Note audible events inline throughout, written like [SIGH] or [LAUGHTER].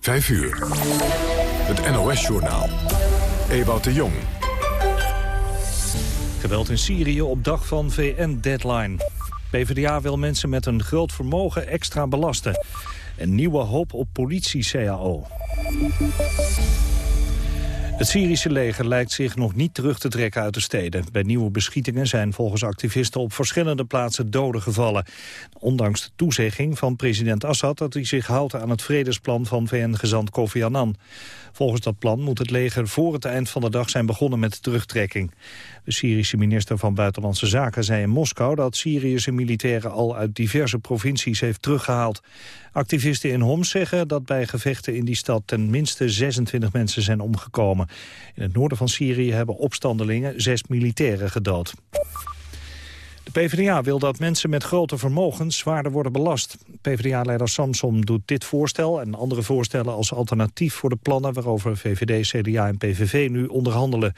5 uur. Het NOS-journaal. Ewout de Jong. Geweld in Syrië op dag van VN-deadline. PvdA wil mensen met een groot vermogen extra belasten. Een nieuwe hoop op politie-CAO. Het Syrische leger lijkt zich nog niet terug te trekken uit de steden. Bij nieuwe beschietingen zijn volgens activisten op verschillende plaatsen doden gevallen. Ondanks de toezegging van president Assad dat hij zich houdt aan het vredesplan van VN-gezant Kofi Annan. Volgens dat plan moet het leger voor het eind van de dag zijn begonnen met de terugtrekking. De Syrische minister van Buitenlandse Zaken zei in Moskou dat zijn militairen al uit diverse provincies heeft teruggehaald. Activisten in Homs zeggen dat bij gevechten in die stad ten minste 26 mensen zijn omgekomen. In het noorden van Syrië hebben opstandelingen zes militairen gedood. De PvdA wil dat mensen met grote vermogens zwaarder worden belast. PvdA-leider Samsom doet dit voorstel en andere voorstellen als alternatief voor de plannen waarover VVD, CDA en PVV nu onderhandelen.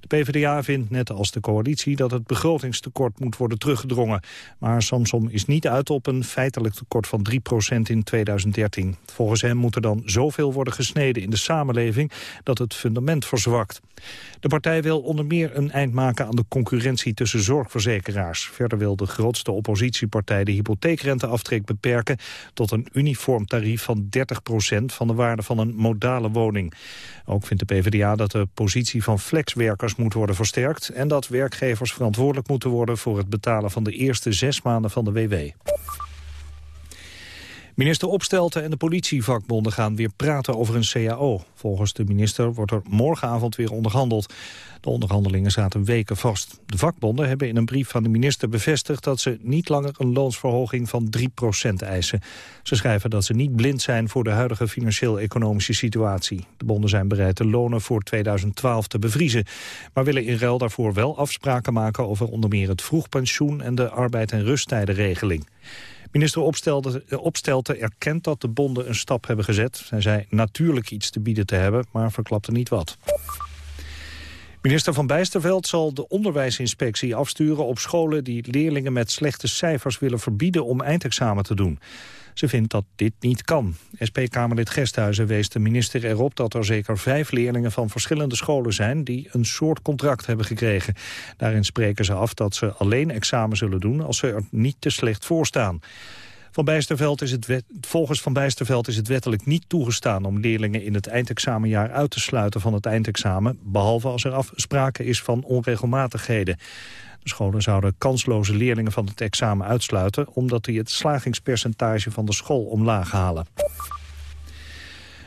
De PvdA vindt, net als de coalitie, dat het begrotingstekort moet worden teruggedrongen. Maar Samsom is niet uit op een feitelijk tekort van 3% in 2013. Volgens hem moet er dan zoveel worden gesneden in de samenleving dat het fundament verzwakt. De partij wil onder meer een eind maken aan de concurrentie tussen zorgverzekeraars. Verder wil de grootste oppositiepartij de hypotheekrenteaftrek beperken tot een uniform tarief van 30% van de waarde van een modale woning. Ook vindt de PvdA dat de positie van flexwerkers moet worden versterkt en dat werkgevers verantwoordelijk moeten worden voor het betalen van de eerste zes maanden van de WW. Minister Opstelten en de politievakbonden gaan weer praten over een CAO. Volgens de minister wordt er morgenavond weer onderhandeld. De onderhandelingen zaten weken vast. De vakbonden hebben in een brief van de minister bevestigd... dat ze niet langer een loonsverhoging van 3% eisen. Ze schrijven dat ze niet blind zijn voor de huidige financieel-economische situatie. De bonden zijn bereid de lonen voor 2012 te bevriezen... maar willen in ruil daarvoor wel afspraken maken... over onder meer het vroegpensioen en de arbeid- en rusttijdenregeling. Minister Opstelten erkent dat de bonden een stap hebben gezet. Zij zei natuurlijk iets te bieden te hebben, maar verklapte niet wat. Minister Van Bijsterveld zal de onderwijsinspectie afsturen op scholen die leerlingen met slechte cijfers willen verbieden om eindexamen te doen. Ze vindt dat dit niet kan. SP-Kamerlid Gesthuizen wees de minister erop dat er zeker vijf leerlingen van verschillende scholen zijn die een soort contract hebben gekregen. Daarin spreken ze af dat ze alleen examen zullen doen als ze er niet te slecht voor staan. Van Bijsterveld is het volgens Van Bijsterveld is het wettelijk niet toegestaan om leerlingen in het eindexamenjaar uit te sluiten van het eindexamen, behalve als er sprake is van onregelmatigheden. De scholen zouden kansloze leerlingen van het examen uitsluiten... omdat die het slagingspercentage van de school omlaag halen.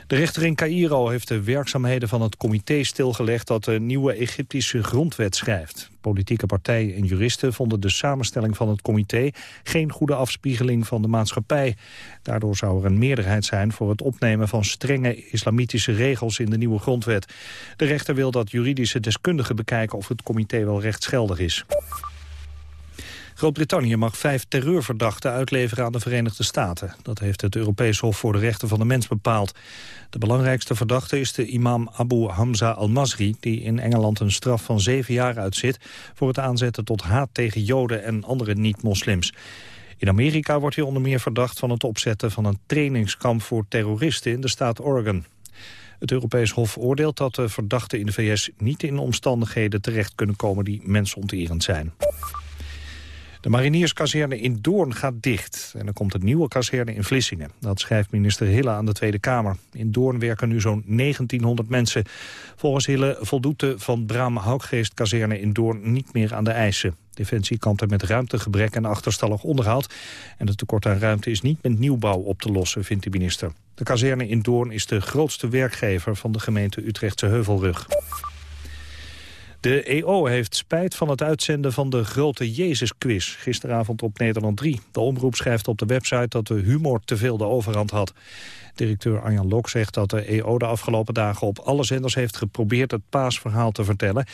De rechter in Cairo heeft de werkzaamheden van het comité stilgelegd dat de nieuwe Egyptische grondwet schrijft. Politieke partijen en juristen vonden de samenstelling van het comité geen goede afspiegeling van de maatschappij. Daardoor zou er een meerderheid zijn voor het opnemen van strenge islamitische regels in de nieuwe grondwet. De rechter wil dat juridische deskundigen bekijken of het comité wel rechtsgeldig is. Groot-Brittannië mag vijf terreurverdachten uitleveren aan de Verenigde Staten. Dat heeft het Europees Hof voor de Rechten van de Mens bepaald. De belangrijkste verdachte is de imam Abu Hamza al-Masri... die in Engeland een straf van zeven jaar uitzit... voor het aanzetten tot haat tegen Joden en andere niet-moslims. In Amerika wordt hij onder meer verdacht van het opzetten van een trainingskamp voor terroristen in de staat Oregon. Het Europees Hof oordeelt dat de verdachten in de VS niet in omstandigheden terecht kunnen komen die mensonterend zijn. De marinierskazerne in Doorn gaat dicht. En er komt een nieuwe kazerne in Vlissingen. Dat schrijft minister Hille aan de Tweede Kamer. In Doorn werken nu zo'n 1900 mensen. Volgens Hille voldoet de Van Braam Houkgeest kazerne in Doorn niet meer aan de eisen. Defensie kampt er met ruimtegebrek en achterstallig onderhoud. En het tekort aan ruimte is niet met nieuwbouw op te lossen, vindt de minister. De kazerne in Doorn is de grootste werkgever van de gemeente Utrechtse Heuvelrug. De EO heeft spijt van het uitzenden van de grote Jezus-quiz... gisteravond op Nederland 3. De omroep schrijft op de website dat de humor te veel de overhand had. Directeur Arjan Lok zegt dat de EO de afgelopen dagen op alle zenders heeft geprobeerd het paasverhaal te vertellen.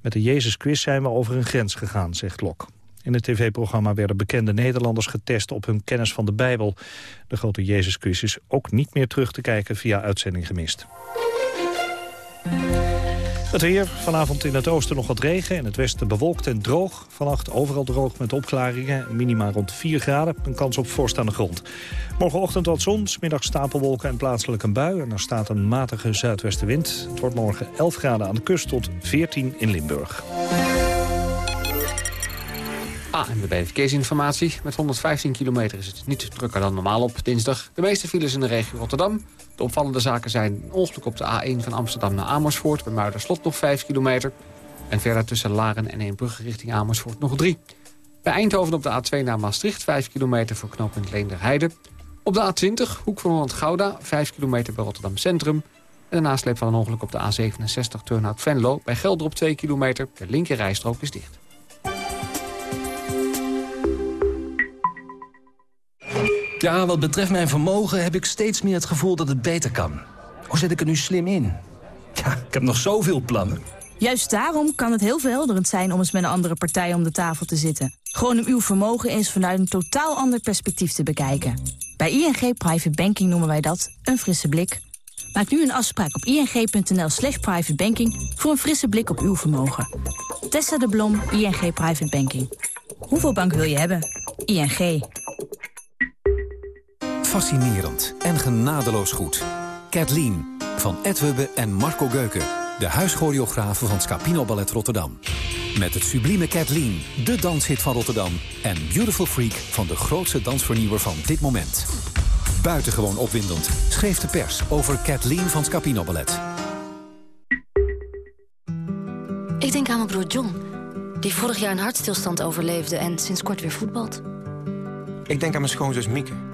Met de Jezus-quiz zijn we over een grens gegaan, zegt Lok. In het tv-programma werden bekende Nederlanders getest op hun kennis van de Bijbel. De grote Jezus-quiz is ook niet meer terug te kijken via uitzending gemist. Het weer, vanavond in het oosten nog wat regen. In het westen bewolkt en droog. Vannacht overal droog met opklaringen. Minima rond 4 graden. Een kans op vorst aan de grond. Morgenochtend wat zon, middag stapelwolken en plaatselijk een bui. En er staat een matige zuidwestenwind. Het wordt morgen 11 graden aan de kust tot 14 in Limburg. Ah, en bij verkeersinformatie. Met 115 kilometer is het niet drukker dan normaal op dinsdag. De meeste files in de regio Rotterdam. De opvallende zaken zijn een ongeluk op de A1 van Amsterdam naar Amersfoort... bij Muiderslot nog 5 kilometer. En verder tussen Laren en Eembrugge richting Amersfoort nog 3. Bij Eindhoven op de A2 naar Maastricht 5 kilometer voor knooppunt Leenderheide. Op de A20, hoek van Holland-Gouda, 5 kilometer bij Rotterdam Centrum. En de nasleep van een ongeluk op de A67 Turnhout-Venlo... bij Gelderop 2 kilometer. De linkerrijstrook is dicht. Ja, wat betreft mijn vermogen heb ik steeds meer het gevoel dat het beter kan. Hoe zet ik er nu slim in? Ja, ik heb nog zoveel plannen. Juist daarom kan het heel verhelderend zijn om eens met een andere partij om de tafel te zitten. Gewoon om uw vermogen eens vanuit een totaal ander perspectief te bekijken. Bij ING Private Banking noemen wij dat een frisse blik. Maak nu een afspraak op ing.nl slash privatebanking voor een frisse blik op uw vermogen. Tessa de Blom, ING Private Banking. Hoeveel bank wil je hebben? ING. Fascinerend en genadeloos goed. Kathleen van Edwebbe en Marco Geuken. De huischoreografen van Scapino Ballet Rotterdam. Met het sublieme Kathleen, de danshit van Rotterdam. En Beautiful Freak van de grootste dansvernieuwer van dit moment. Buitengewoon opwindend schreef de pers over Kathleen van Scapino Ballet. Ik denk aan mijn broer John, die vorig jaar een hartstilstand overleefde... en sinds kort weer voetbalt. Ik denk aan mijn schoonzus Mieke.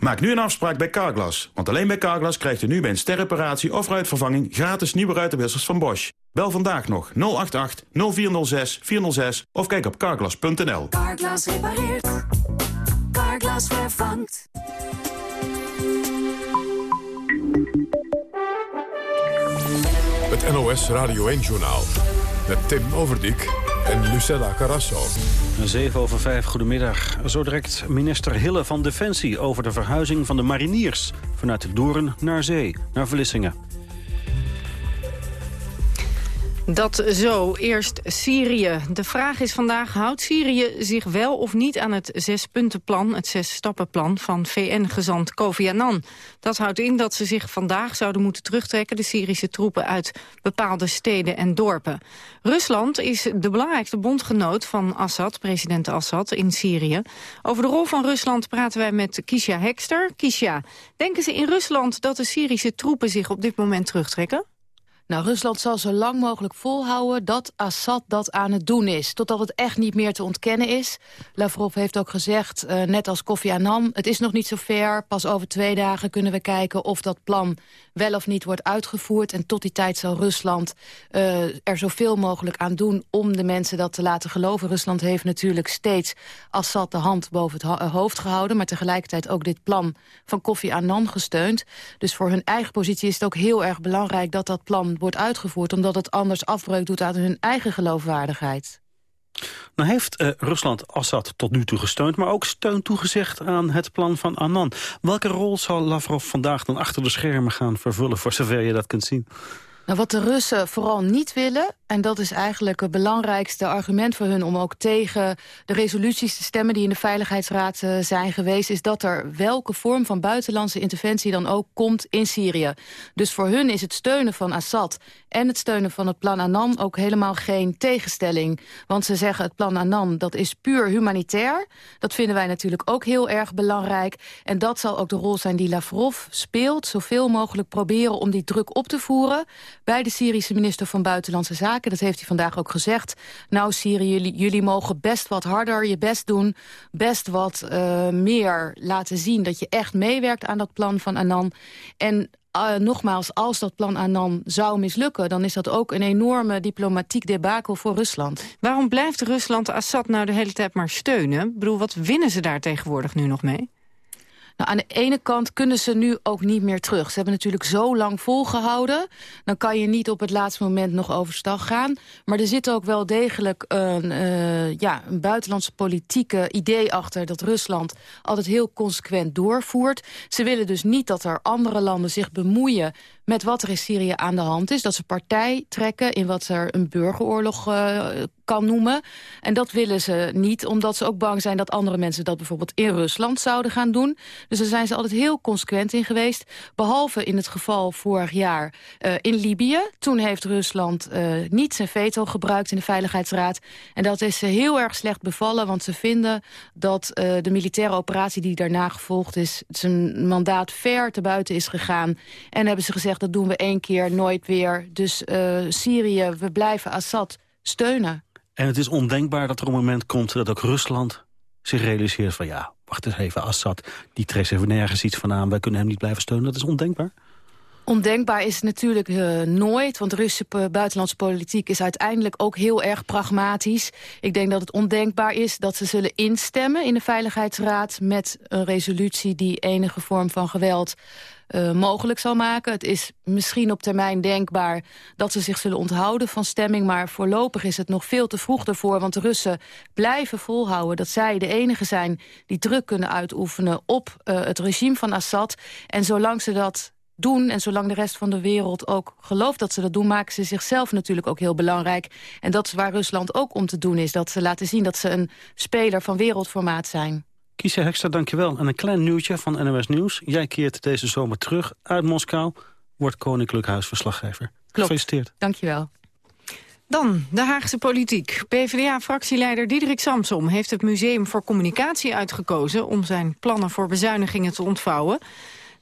Maak nu een afspraak bij Carglass. Want alleen bij Carglass krijgt u nu bij een sterreparatie of ruitvervanging... gratis nieuwe ruitenwissers van Bosch. Bel vandaag nog 088 0406 406 of kijk op carglass.nl. Carglass repareert. Carglass vervangt. Het NOS Radio 1-journaal. Met Tim Overdijk en Lucella Carrasso. 7 over 5, goedemiddag. Zo direct minister Hille van Defensie over de verhuizing van de mariniers... vanuit Doorn naar zee, naar Vlissingen. Dat zo. Eerst Syrië. De vraag is vandaag, houdt Syrië zich wel of niet aan het zespuntenplan, het zesstappenplan van VN-gezant Kofi Annan? Dat houdt in dat ze zich vandaag zouden moeten terugtrekken, de Syrische troepen, uit bepaalde steden en dorpen. Rusland is de belangrijkste bondgenoot van Assad, president Assad, in Syrië. Over de rol van Rusland praten wij met Kisha Hekster. Kisha, denken ze in Rusland dat de Syrische troepen zich op dit moment terugtrekken? Nou, Rusland zal zo lang mogelijk volhouden dat Assad dat aan het doen is. Totdat het echt niet meer te ontkennen is. Lavrov heeft ook gezegd, uh, net als Kofi Annan... het is nog niet zo ver. Pas over twee dagen kunnen we kijken of dat plan wel of niet wordt uitgevoerd. En tot die tijd zal Rusland uh, er zoveel mogelijk aan doen... om de mensen dat te laten geloven. Rusland heeft natuurlijk steeds Assad de hand boven het ho hoofd gehouden... maar tegelijkertijd ook dit plan van Kofi Annan gesteund. Dus voor hun eigen positie is het ook heel erg belangrijk... dat dat plan wordt uitgevoerd... omdat het anders afbreuk doet aan hun eigen geloofwaardigheid. Nou heeft uh, Rusland Assad tot nu toe gesteund... maar ook steun toegezegd aan het plan van Annan. Welke rol zal Lavrov vandaag dan achter de schermen gaan vervullen... voor zover je dat kunt zien? Nou, wat de Russen vooral niet willen... en dat is eigenlijk het belangrijkste argument voor hun... om ook tegen de resoluties te stemmen die in de Veiligheidsraad uh, zijn geweest... is dat er welke vorm van buitenlandse interventie dan ook komt in Syrië. Dus voor hun is het steunen van Assad en het steunen van het plan Annan... ook helemaal geen tegenstelling. Want ze zeggen het plan Annan dat is puur humanitair. Dat vinden wij natuurlijk ook heel erg belangrijk. En dat zal ook de rol zijn die Lavrov speelt. Zoveel mogelijk proberen om die druk op te voeren bij de Syrische minister van Buitenlandse Zaken. Dat heeft hij vandaag ook gezegd. Nou Syrië, jullie, mogen best wat harder je best doen. Best wat uh, meer laten zien dat je echt meewerkt aan dat plan van Annan. En uh, nogmaals, als dat plan Annan zou mislukken... dan is dat ook een enorme diplomatiek debakel voor Rusland. Waarom blijft Rusland Assad nou de hele tijd maar steunen? Ik bedoel, wat winnen ze daar tegenwoordig nu nog mee? Nou, aan de ene kant kunnen ze nu ook niet meer terug. Ze hebben natuurlijk zo lang volgehouden. Dan kan je niet op het laatste moment nog overstag gaan. Maar er zit ook wel degelijk een, uh, ja, een buitenlandse politieke idee achter... dat Rusland altijd heel consequent doorvoert. Ze willen dus niet dat er andere landen zich bemoeien met wat er in Syrië aan de hand is. Dat ze partij trekken in wat er een burgeroorlog uh, kan noemen. En dat willen ze niet, omdat ze ook bang zijn... dat andere mensen dat bijvoorbeeld in Rusland zouden gaan doen. Dus daar zijn ze altijd heel consequent in geweest. Behalve in het geval vorig jaar uh, in Libië. Toen heeft Rusland uh, niet zijn veto gebruikt in de Veiligheidsraad. En dat is heel erg slecht bevallen, want ze vinden dat de militaire operatie die daarna gevolgd is... zijn mandaat ver te buiten is gegaan. En hebben ze gezegd, dat doen we één keer, nooit weer. Dus Syrië, we blijven Assad steunen. En het is ondenkbaar dat er een moment komt dat ook Rusland zich realiseert van... ja, wacht eens even, Assad, die trekt even nergens iets van aan. Wij kunnen hem niet blijven steunen. Dat is ondenkbaar? Ondenkbaar is natuurlijk uh, nooit, want Russische buitenlandse politiek is uiteindelijk ook heel erg pragmatisch. Ik denk dat het ondenkbaar is dat ze zullen instemmen in de Veiligheidsraad met een resolutie die enige vorm van geweld uh, mogelijk zal maken. Het is misschien op termijn denkbaar dat ze zich zullen onthouden van stemming... maar voorlopig is het nog veel te vroeg ervoor... want de Russen blijven volhouden dat zij de enige zijn... die druk kunnen uitoefenen op uh, het regime van Assad. En zolang ze dat doen. En zolang de rest van de wereld ook gelooft dat ze dat doen... maken ze zichzelf natuurlijk ook heel belangrijk. En dat is waar Rusland ook om te doen is. Dat ze laten zien dat ze een speler van wereldformaat zijn. Kiesja Hekster, dankjewel. En een klein nieuwtje van NOS Nieuws. Jij keert deze zomer terug uit Moskou. Wordt Koninklijk Huisverslaggever. Klopt. Gefeliciteerd. Dankjewel. Dan de Haagse politiek. PvdA-fractieleider Diederik Samsom heeft het Museum voor Communicatie uitgekozen... om zijn plannen voor bezuinigingen te ontvouwen.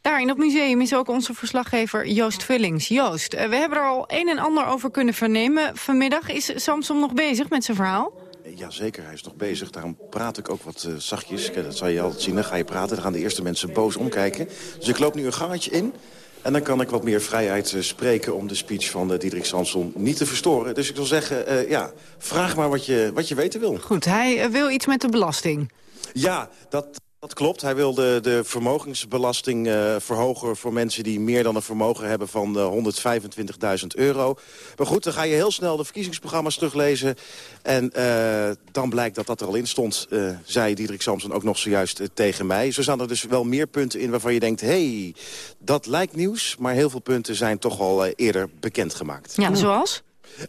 Daar in het museum is ook onze verslaggever Joost Vullings. Joost, eh, we hebben er al een en ander over kunnen vernemen. Vanmiddag is Samsom nog bezig met zijn verhaal? Jazeker, hij is nog bezig. Daarom praat ik ook wat uh, zachtjes. Dat zal je altijd zien. Dan ga je praten, dan gaan de eerste mensen boos omkijken. Dus ik loop nu een gangetje in. En dan kan ik wat meer vrijheid uh, spreken om de speech van uh, Diederik Samson niet te verstoren. Dus ik wil zeggen, ja, vraag maar wat je, wat je weten wil. Goed, hij wil iets met de belasting. Ja, dat... Dat klopt. Hij wil de, de vermogensbelasting uh, verhogen voor mensen die meer dan een vermogen hebben van uh, 125.000 euro. Maar goed, dan ga je heel snel de verkiezingsprogramma's teruglezen. En uh, dan blijkt dat dat er al in stond, zei Diederik Samson ook nog zojuist tegen mij. Zo staan er dus wel meer punten in waarvan je denkt, hey, dat lijkt nieuws. Maar heel veel punten zijn toch al eerder bekendgemaakt. Ja, zoals?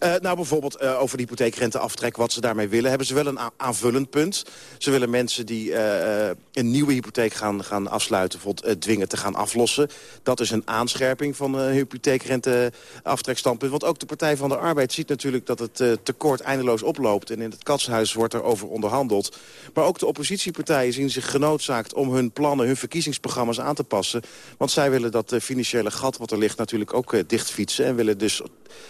Uh, nou, bijvoorbeeld uh, over de hypotheekrenteaftrek, wat ze daarmee willen... hebben ze wel een aanvullend punt. Ze willen mensen die uh, een nieuwe hypotheek gaan, gaan afsluiten... bijvoorbeeld dwingen te gaan aflossen. Dat is een aanscherping van een hypotheekrenteaftrekstandpunt. Want ook de Partij van de Arbeid ziet natuurlijk dat het tekort eindeloos oploopt. En in het katshuis wordt er over onderhandeld. Maar ook de oppositiepartijen zien zich genoodzaakt... om hun plannen, hun verkiezingsprogramma's aan te passen. Want zij willen dat financiële gat wat er ligt natuurlijk ook dichtfietsen. En willen dus,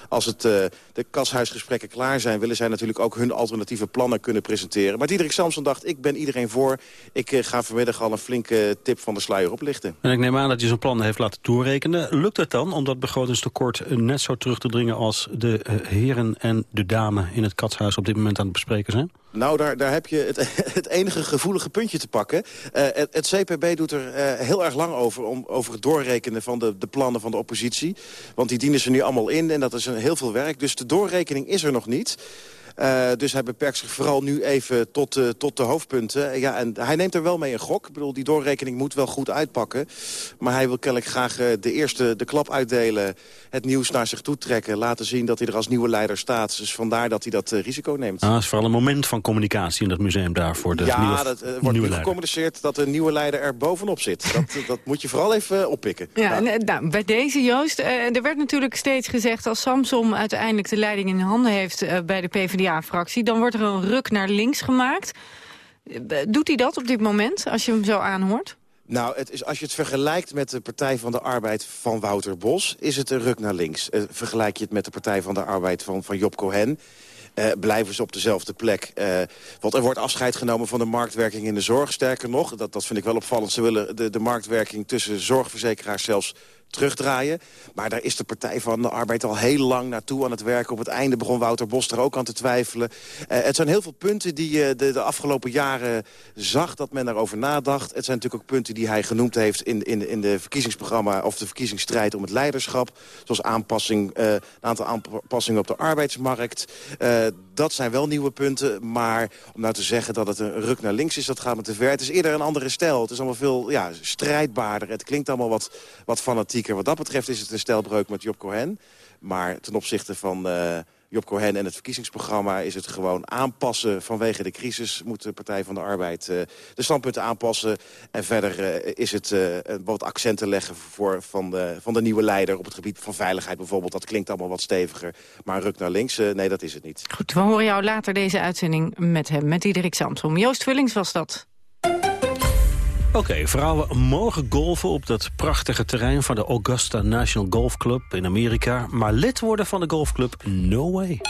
als het de kashuisgesprekken klaar zijn... willen zij natuurlijk ook hun alternatieve plannen kunnen presenteren. Maar Diederik Samson dacht, ik ben iedereen voor. Ik uh, ga vanmiddag al een flinke tip van de sluier oplichten. En ik neem aan dat je zo'n plannen heeft laten doorrekenen. Lukt het dan om dat begrotingstekort net zo terug te dringen... als de heren en de dame in het katshuis op dit moment aan het bespreken zijn? Nou, daar, daar heb je het, [LAUGHS] het enige gevoelige puntje te pakken. Uh, het, CPB doet er uh, heel erg lang over, om, over het doorrekenen van de, de plannen van de oppositie. Want die dienen ze nu allemaal in en dat is een, heel veel werk. Dus de doorrekening is er nog niet. Uh, dus hij beperkt zich vooral nu even tot, uh, tot de hoofdpunten. Ja, en hij neemt er wel mee een gok. Ik bedoel, die doorrekening moet wel goed uitpakken. Maar hij wil kennelijk graag uh, de eerste de klap uitdelen. Het nieuws naar zich toe trekken. Laten zien dat hij er als nieuwe leider staat. Dus vandaar dat hij dat risico neemt. Ah, het is vooral een moment van communicatie in dat museum daar voor de ja, nieuwe Ja, dat wordt nu gecommuniceerd dat de nieuwe leider er bovenop zit. dat, [LAUGHS] dat moet je vooral even oppikken. Ja, ja. En, nou, bij deze Joost, er werd natuurlijk steeds gezegd... als Samsom uiteindelijk de leiding in handen heeft bij de PvdA fractie Dan wordt er een ruk naar links gemaakt. Doet hij dat op dit moment, als je hem zo aanhoort? Nou, het is, als je het vergelijkt met de Partij van de Arbeid van Wouter Bos... is het een ruk naar links. Uh, vergelijk je het met de Partij van de Arbeid van, van Job Cohen... Uh, blijven ze op dezelfde plek. Uh, want er wordt afscheid genomen van de marktwerking in de zorg. Sterker nog, dat, dat vind ik wel opvallend. Ze willen de, de marktwerking tussen zorgverzekeraars zelfs terugdraaien. Maar daar is de Partij van de Arbeid al heel lang naartoe aan het werken. Op het einde begon Wouter Bos er ook aan te twijfelen. Uh, het zijn heel veel punten die je de, de, afgelopen jaren zag dat men daarover nadacht. Het zijn natuurlijk ook punten die hij genoemd heeft in, in, in de verkiezingsprogramma... of de verkiezingsstrijd om het leiderschap. Zoals aanpassing, uh, een aantal aanpassingen op de arbeidsmarkt. Dat zijn wel nieuwe punten. Maar om nou te zeggen dat het een ruk naar links is, dat gaat me te ver. Het is eerder een andere stijl. Het is allemaal veel ja, strijdbaarder. Het klinkt allemaal wat, wat fanatieker. Wat dat betreft is het een stijlbreuk met Job Cohen. Maar ten opzichte van... Uh, Job Cohen en het verkiezingsprogramma is het gewoon aanpassen. Vanwege de crisis moet de Partij van de Arbeid uh, de standpunten aanpassen. En verder uh, is het uh, wat accenten leggen voor, van, de, van de nieuwe leider... op het gebied van veiligheid bijvoorbeeld. Dat klinkt allemaal wat steviger. Maar een ruk naar links, nee, dat is het niet. Goed, we horen jou later deze uitzending met hem, met Diederik Samsom. Joost Vullings was dat. Oké, vrouwen mogen golfen op dat prachtige terrein van de Augusta National Golf Club in Amerika. Maar lid worden van de golfclub, no way.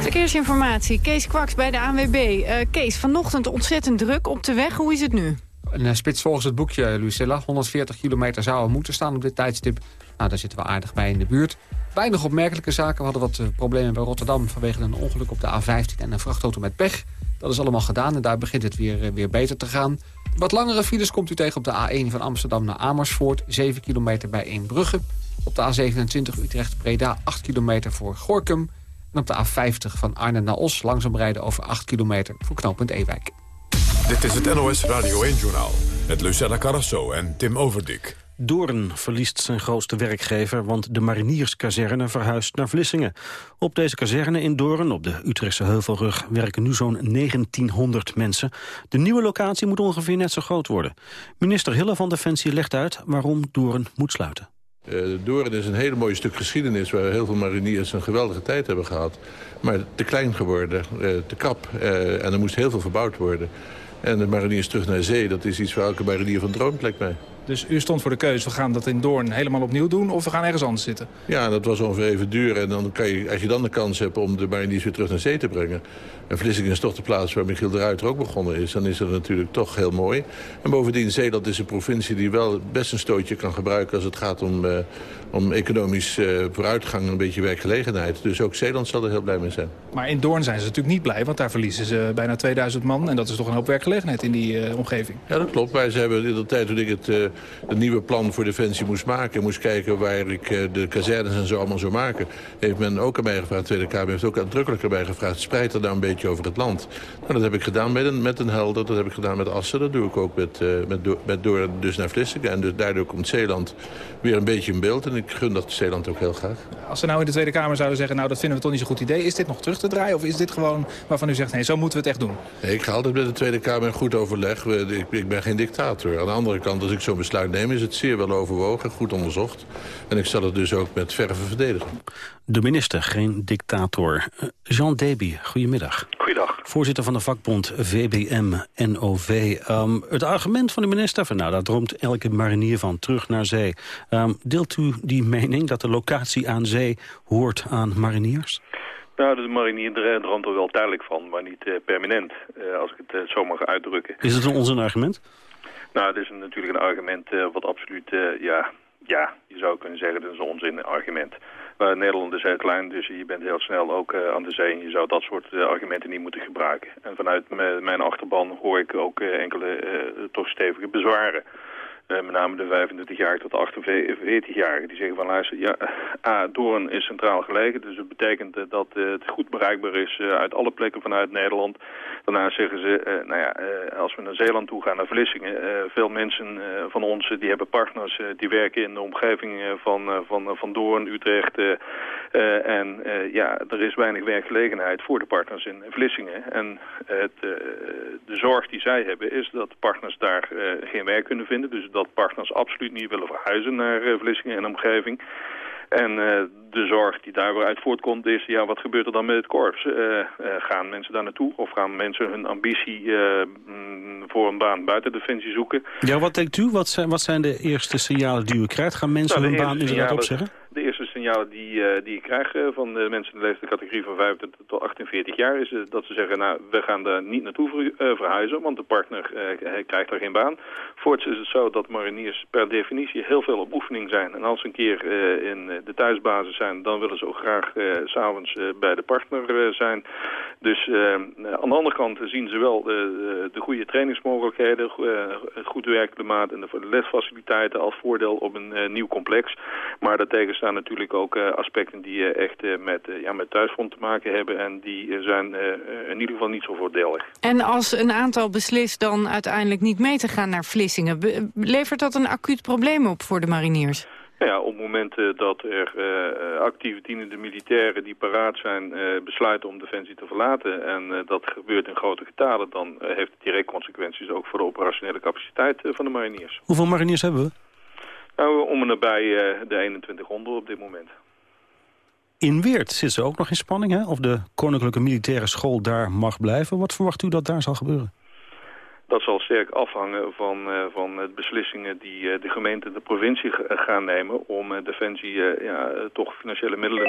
Verkeersinformatie, Kees Kwaks bij de ANWB. Uh, Kees, vanochtend ontzettend druk op de weg. Hoe is het nu? Een uh, spits volgens het boekje, Lucilla. 140 kilometer zouden moeten staan op dit tijdstip. Nou, daar zitten we aardig bij in de buurt. Weinig opmerkelijke zaken. We hadden wat problemen bij Rotterdam vanwege een ongeluk op de A15 en een vrachtauto met pech. Dat is allemaal gedaan en daar begint het weer, weer beter te gaan. Wat langere files komt u tegen op de A1 van Amsterdam naar Amersfoort. 7 kilometer bij Eembrugge. Op de A27 Utrecht-Breda 8 kilometer voor Gorkum. En op de A50 van Arnhem naar Os langzaam rijden over 8 kilometer voor knooppunt Ewijk. Dit is het NOS Radio 1-journaal met Lucella Carrasso en Tim Overdik. Doorn verliest zijn grootste werkgever, want de marinierskazerne verhuist naar Vlissingen. Op deze kazerne in Doorn, op de Utrechtse Heuvelrug, werken nu zo'n 1900 mensen. De nieuwe locatie moet ongeveer net zo groot worden. Minister Hille van Defensie legt uit waarom Doorn moet sluiten. Uh, Doorn is een hele mooie stuk geschiedenis... waar heel veel mariniers een geweldige tijd hebben gehad. Maar te klein geworden, uh, te krap. Uh, en er moest heel veel verbouwd worden. En de mariniers terug naar zee, dat is iets waar elke marinier van droomt, lijkt mij. Dus u stond voor de keuze, we gaan dat in Doorn helemaal opnieuw doen... of we gaan ergens anders zitten? Ja, dat was ongeveer even duur. En dan kan je, als je dan de kans hebt om de mariniers weer terug naar zee te brengen... en Vlissingen is toch de plaats waar Michiel de Ruiter ook begonnen is... dan is dat natuurlijk toch heel mooi. En bovendien, Zeeland is een provincie die wel best een stootje kan gebruiken... als het gaat om, uh, om economisch uh, vooruitgang en een beetje werkgelegenheid. Dus ook Zeeland zal er heel blij mee zijn. Maar in Doorn zijn ze natuurlijk niet blij, want daar verliezen ze bijna 2000 man... en dat is toch een hoop werkgelegenheid in die uh, omgeving. Ja, dat klopt. Wij hebben in de tijd toen ik het, het nieuwe plan voor Defensie moest maken... moest kijken waar ik de kazernes en zo allemaal zou maken... heeft men ook aan mij gevraagd, de Tweede Kamer heeft ook uitdrukkelijk erbij gevraagd... spreid er nou een beetje over het land. Nou, dat heb ik gedaan met een, met een helder, dat heb ik gedaan met Assen... dat doe ik ook met, met, met door dus naar Vlissingen. En dus daardoor komt Zeeland weer een beetje in beeld. En ik gun dat Zeeland ook heel graag. Als ze nou in de Tweede Kamer zouden zeggen... nou, dat vinden we toch niet zo'n goed idee. Is dit nog terug te draaien? Of is dit gewoon waarvan u zegt... nee, zo moeten we het echt doen? Nee, ik ga altijd met de Tweede Kamer een goed overleg. Ik, ik ben geen dictator. Aan de andere kant, als ik zo'n besluit neem... is het zeer wel overwogen, goed onderzocht. En ik zal het dus ook met verve verdedigen. De minister, geen dictator. Jean Deby, goedemiddag. Goeiedag. Voorzitter van de vakbond VBM-NOV. Um, het argument van de minister, van, nou, daar droomt elke marinier van terug naar zee. Um, deelt u die mening dat de locatie aan zee hoort aan mariniers? Nou, de marinier droomt er wel tijdelijk van, maar niet uh, permanent, uh, als ik het uh, zo mag uitdrukken. Is het een onzin argument? Nou, het is natuurlijk een argument wat absoluut, ja, ja, je zou kunnen zeggen, dat is een onzin argument. Maar Nederland is heel klein, dus je bent heel snel ook uh, aan de zee. En je zou dat soort uh, argumenten niet moeten gebruiken. En vanuit mijn achterban hoor ik ook uh, enkele toch stevige bezwaren. Uh, met name de 25 jaar tot 48 jaar. Die zeggen van luister, ja, A, Doorn is centraal gelegen. Dus dat betekent uh, dat het goed bereikbaar is uit alle plekken vanuit Nederland. Daarnaast zeggen ze, nou ja, als we naar Zeeland toe gaan, naar Vlissingen. veel mensen van ons die hebben partners die werken in de omgeving van, van, van Doorn, Utrecht. en ja, er is weinig werkgelegenheid voor de partners in Vlissingen. En het, de zorg die zij hebben is dat partners daar geen werk kunnen vinden. Dus dat partners absoluut niet willen verhuizen naar uh, Vlissingen en omgeving. En uh, de zorg die daaruit voortkomt is, ja, wat gebeurt er dan met het korps? Uh, gaan mensen daar naartoe of gaan mensen hun ambitie mm, voor een baan buiten Defensie zoeken? Ja, wat denkt u? Wat zijn, wat zijn de eerste signalen die u krijgt? Gaan mensen nou, hun baan inderdaad opzeggen? Die, uh, die ik krijg uh, van de mensen in de leeftijdscategorie van 25 tot 48 jaar is dat ze zeggen, nou, we gaan daar niet naartoe verhuizen, want de partner krijgt daar geen baan. Voorts is het zo dat mariniers per definitie heel veel op oefening zijn. En als ze een keer in de thuisbasis zijn, dan willen ze ook graag s'avonds bij de partner zijn. Dus aan de andere kant zien ze wel de goede trainingsmogelijkheden, het goed werkklimaat en de lesfaciliteiten als voordeel op een nieuw complex. Maar daartegen staan natuurlijk ook aspecten die echt met, ja, met thuisfront te maken hebben. En die zijn in ieder geval niet zo voordelig. En als een aantal beslist dan uiteindelijk niet mee te gaan naar Vlissingen... levert dat een acuut probleem op voor de mariniers? Nou ja, op het moment dat er uh, actieve dienende militairen die paraat zijn uh, besluiten om Defensie te verlaten en dat gebeurt in grote getalen, dan heeft het direct consequenties ook voor de operationele capaciteit van de mariniers. Hoeveel mariniers hebben we? Nou, om en nabij de 2100 op dit moment. In Weert zit ze ook nog in spanning, hè? Of de Koninklijke Militaire School daar mag blijven. Wat verwacht u dat daar zal gebeuren? Dat zal sterk afhangen van, uh, van de beslissingen die uh, de gemeente en de provincie gaan nemen... om Defensie ja, toch financiële middelen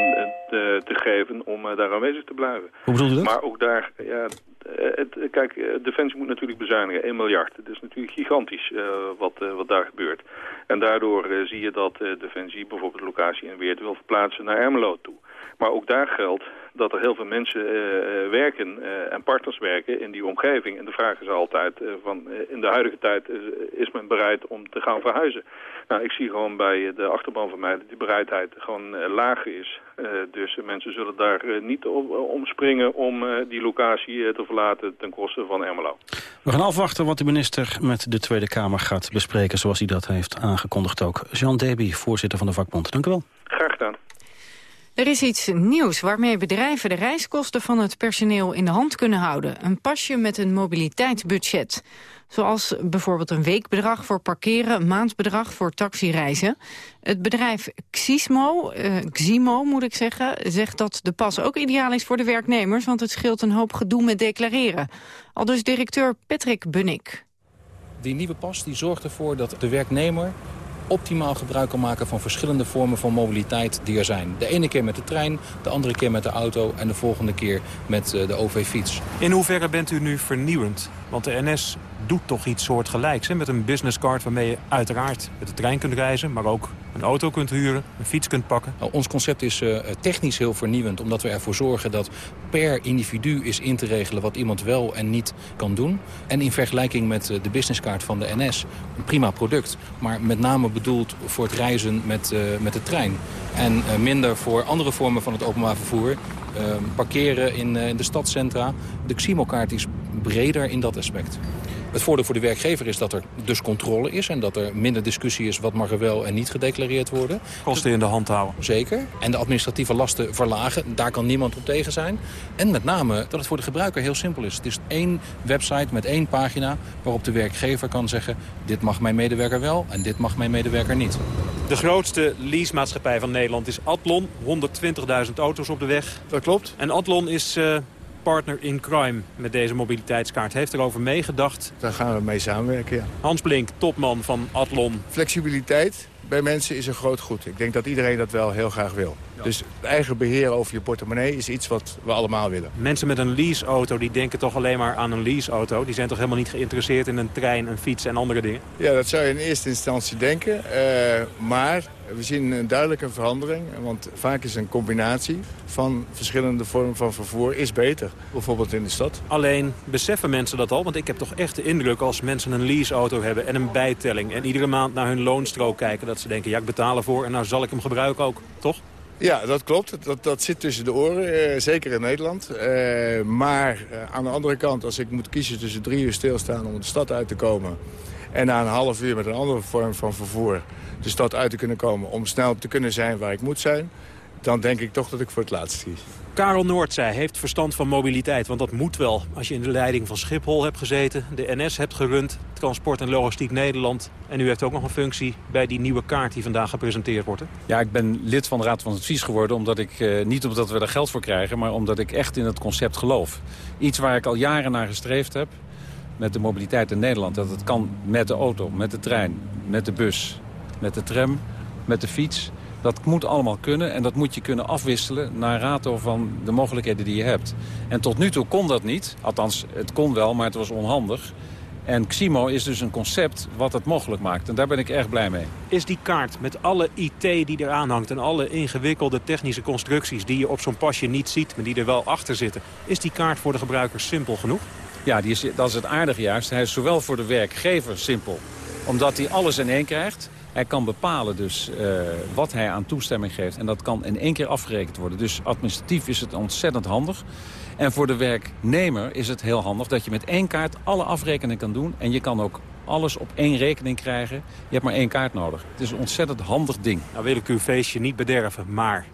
te, te geven om daar aanwezig te blijven. Hoe bedoelt u dat? Maar ook daar, ja, het, kijk, Defensie moet natuurlijk bezuinigen, 1 miljard. Het is natuurlijk gigantisch wat, wat daar gebeurt. En daardoor zie je dat Defensie bijvoorbeeld de locatie in Weert wil verplaatsen naar Ermelo toe. Maar ook daar geldt dat er heel veel mensen uh, werken uh, en partners werken in die omgeving. En de vraag is altijd, van, in de huidige tijd is men bereid om te gaan verhuizen. Nou, ik zie gewoon bij de achterban van mij dat die bereidheid gewoon lager is. dus mensen zullen daar niet om springen om die locatie te verlaten ten koste van Ermelo. We gaan afwachten wat de minister met de Tweede Kamer gaat bespreken, zoals hij dat heeft aangekondigd ook. Jean Deby, voorzitter van de vakbond. Dank u wel. Er is iets nieuws waarmee bedrijven de reiskosten van het personeel in de hand kunnen houden. Een pasje met een mobiliteitsbudget. Zoals bijvoorbeeld een weekbedrag voor parkeren, een maandbedrag voor taxireizen. Het bedrijf Xismo, uh, Ximo moet ik zeggen, zegt dat de pas ook ideaal is voor de werknemers, want het scheelt een hoop gedoe met declareren. Al dus directeur Patrick Bunnik. Die nieuwe pas die zorgt ervoor dat de werknemer optimaal gebruik kan maken van verschillende vormen van mobiliteit die er zijn. De ene keer met de trein, de andere keer met de auto en de volgende keer met eh, de OV-fiets. In hoeverre bent u nu vernieuwend? Want de NS doet toch iets soortgelijks. Hè? Met een businesscard waarmee je uiteraard met de trein kunt reizen... maar ook een auto kunt huren, een fiets kunt pakken. Nou, ons concept is uh, technisch heel vernieuwend... omdat we ervoor zorgen dat per individu is in te regelen... wat iemand wel en niet kan doen. En in vergelijking met uh, de businesscard van de NS, een prima product... maar met name bedoeld voor het reizen met, uh, met de trein. En minder voor andere vormen van het openbaar vervoer... parkeren in, in de stadcentra. De Ximo-kaart is breder in dat aspect. Het voordeel voor de werkgever is dat er dus controle is... en dat er minder discussie is wat mag er wel en niet gedeclareerd worden. Kosten in de hand houden. Zeker. En de administratieve lasten verlagen. Daar kan niemand op tegen zijn. En met name dat het voor de gebruiker heel simpel is. Het is één website met één pagina waarop de werkgever kan zeggen... dit mag mijn medewerker wel en dit mag mijn medewerker niet. De grootste leasemaatschappij van Nederland is Adlon. 120.000 auto's op de weg. Dat klopt. En Adlon is... Uh partner in crime met deze mobiliteitskaart. Heeft erover meegedacht. Daar gaan we mee samenwerken, ja. Hans Blink, topman van Adlon. Flexibiliteit bij mensen is een groot goed. Ik denk dat iedereen dat wel heel graag wil. Dus eigen beheer over je portemonnee is iets wat we allemaal willen. Mensen met een leaseauto die denken toch alleen maar aan een leaseauto. Die zijn toch helemaal niet geïnteresseerd in een trein, een fiets en andere dingen? Ja, dat zou je in eerste instantie denken. Uh, maar we zien een duidelijke verandering. Want vaak is een combinatie van verschillende vormen van vervoer is beter. Bijvoorbeeld in de stad. Alleen beseffen mensen dat al? Want ik heb toch echt de indruk als mensen een leaseauto hebben en een bijtelling... en iedere maand naar hun loonstrook kijken... dat ze denken, ja, ik betaal ervoor en nou zal ik hem gebruiken ook, toch? Ja, dat klopt. Dat, dat zit tussen de oren, eh, zeker in Nederland. Eh, maar eh, aan de andere kant, als ik moet kiezen tussen drie uur stilstaan om de stad uit te komen... en na een half uur met een andere vorm van vervoer de stad uit te kunnen komen... om snel te kunnen zijn waar ik moet zijn... dan denk ik toch dat ik voor het laatste kies. Karel Noordzij heeft verstand van mobiliteit, want dat moet wel. Als je in de leiding van Schiphol hebt gezeten, de NS hebt gerund... Transport en Logistiek Nederland... en u heeft ook nog een functie bij die nieuwe kaart die vandaag gepresenteerd wordt. Ja, ik ben lid van de Raad van Advies geworden... Omdat ik, eh, niet omdat we er geld voor krijgen, maar omdat ik echt in het concept geloof. Iets waar ik al jaren naar gestreefd heb met de mobiliteit in Nederland. Dat het kan met de auto, met de trein, met de bus, met de tram, met de fiets Dat moet allemaal kunnen en dat moet je kunnen afwisselen... naar rato van de mogelijkheden die je hebt. En tot nu toe kon dat niet. Althans, het kon wel, maar het was onhandig. En Ximo is dus een concept wat het mogelijk maakt. En daar ben ik erg blij mee. Is die kaart met alle IT die eraan hangt... en alle ingewikkelde technische constructies die je op zo'n pasje niet ziet... maar die er wel achter zitten... is die kaart voor de gebruiker simpel genoeg? Ja, die is, dat is het aardige juist. Hij is zowel voor de werkgever simpel, omdat hij alles in één krijgt... Hij kan bepalen dus uh, wat hij aan toestemming geeft. En dat kan in één keer afgerekend worden. Dus administratief is het ontzettend handig. En voor de werknemer is het heel handig dat je met één kaart alle afrekeningen kan doen. En je kan ook alles op één rekening krijgen. Je hebt maar één kaart nodig. Het is een ontzettend handig ding. Nou wil ik uw feestje niet bederven, maar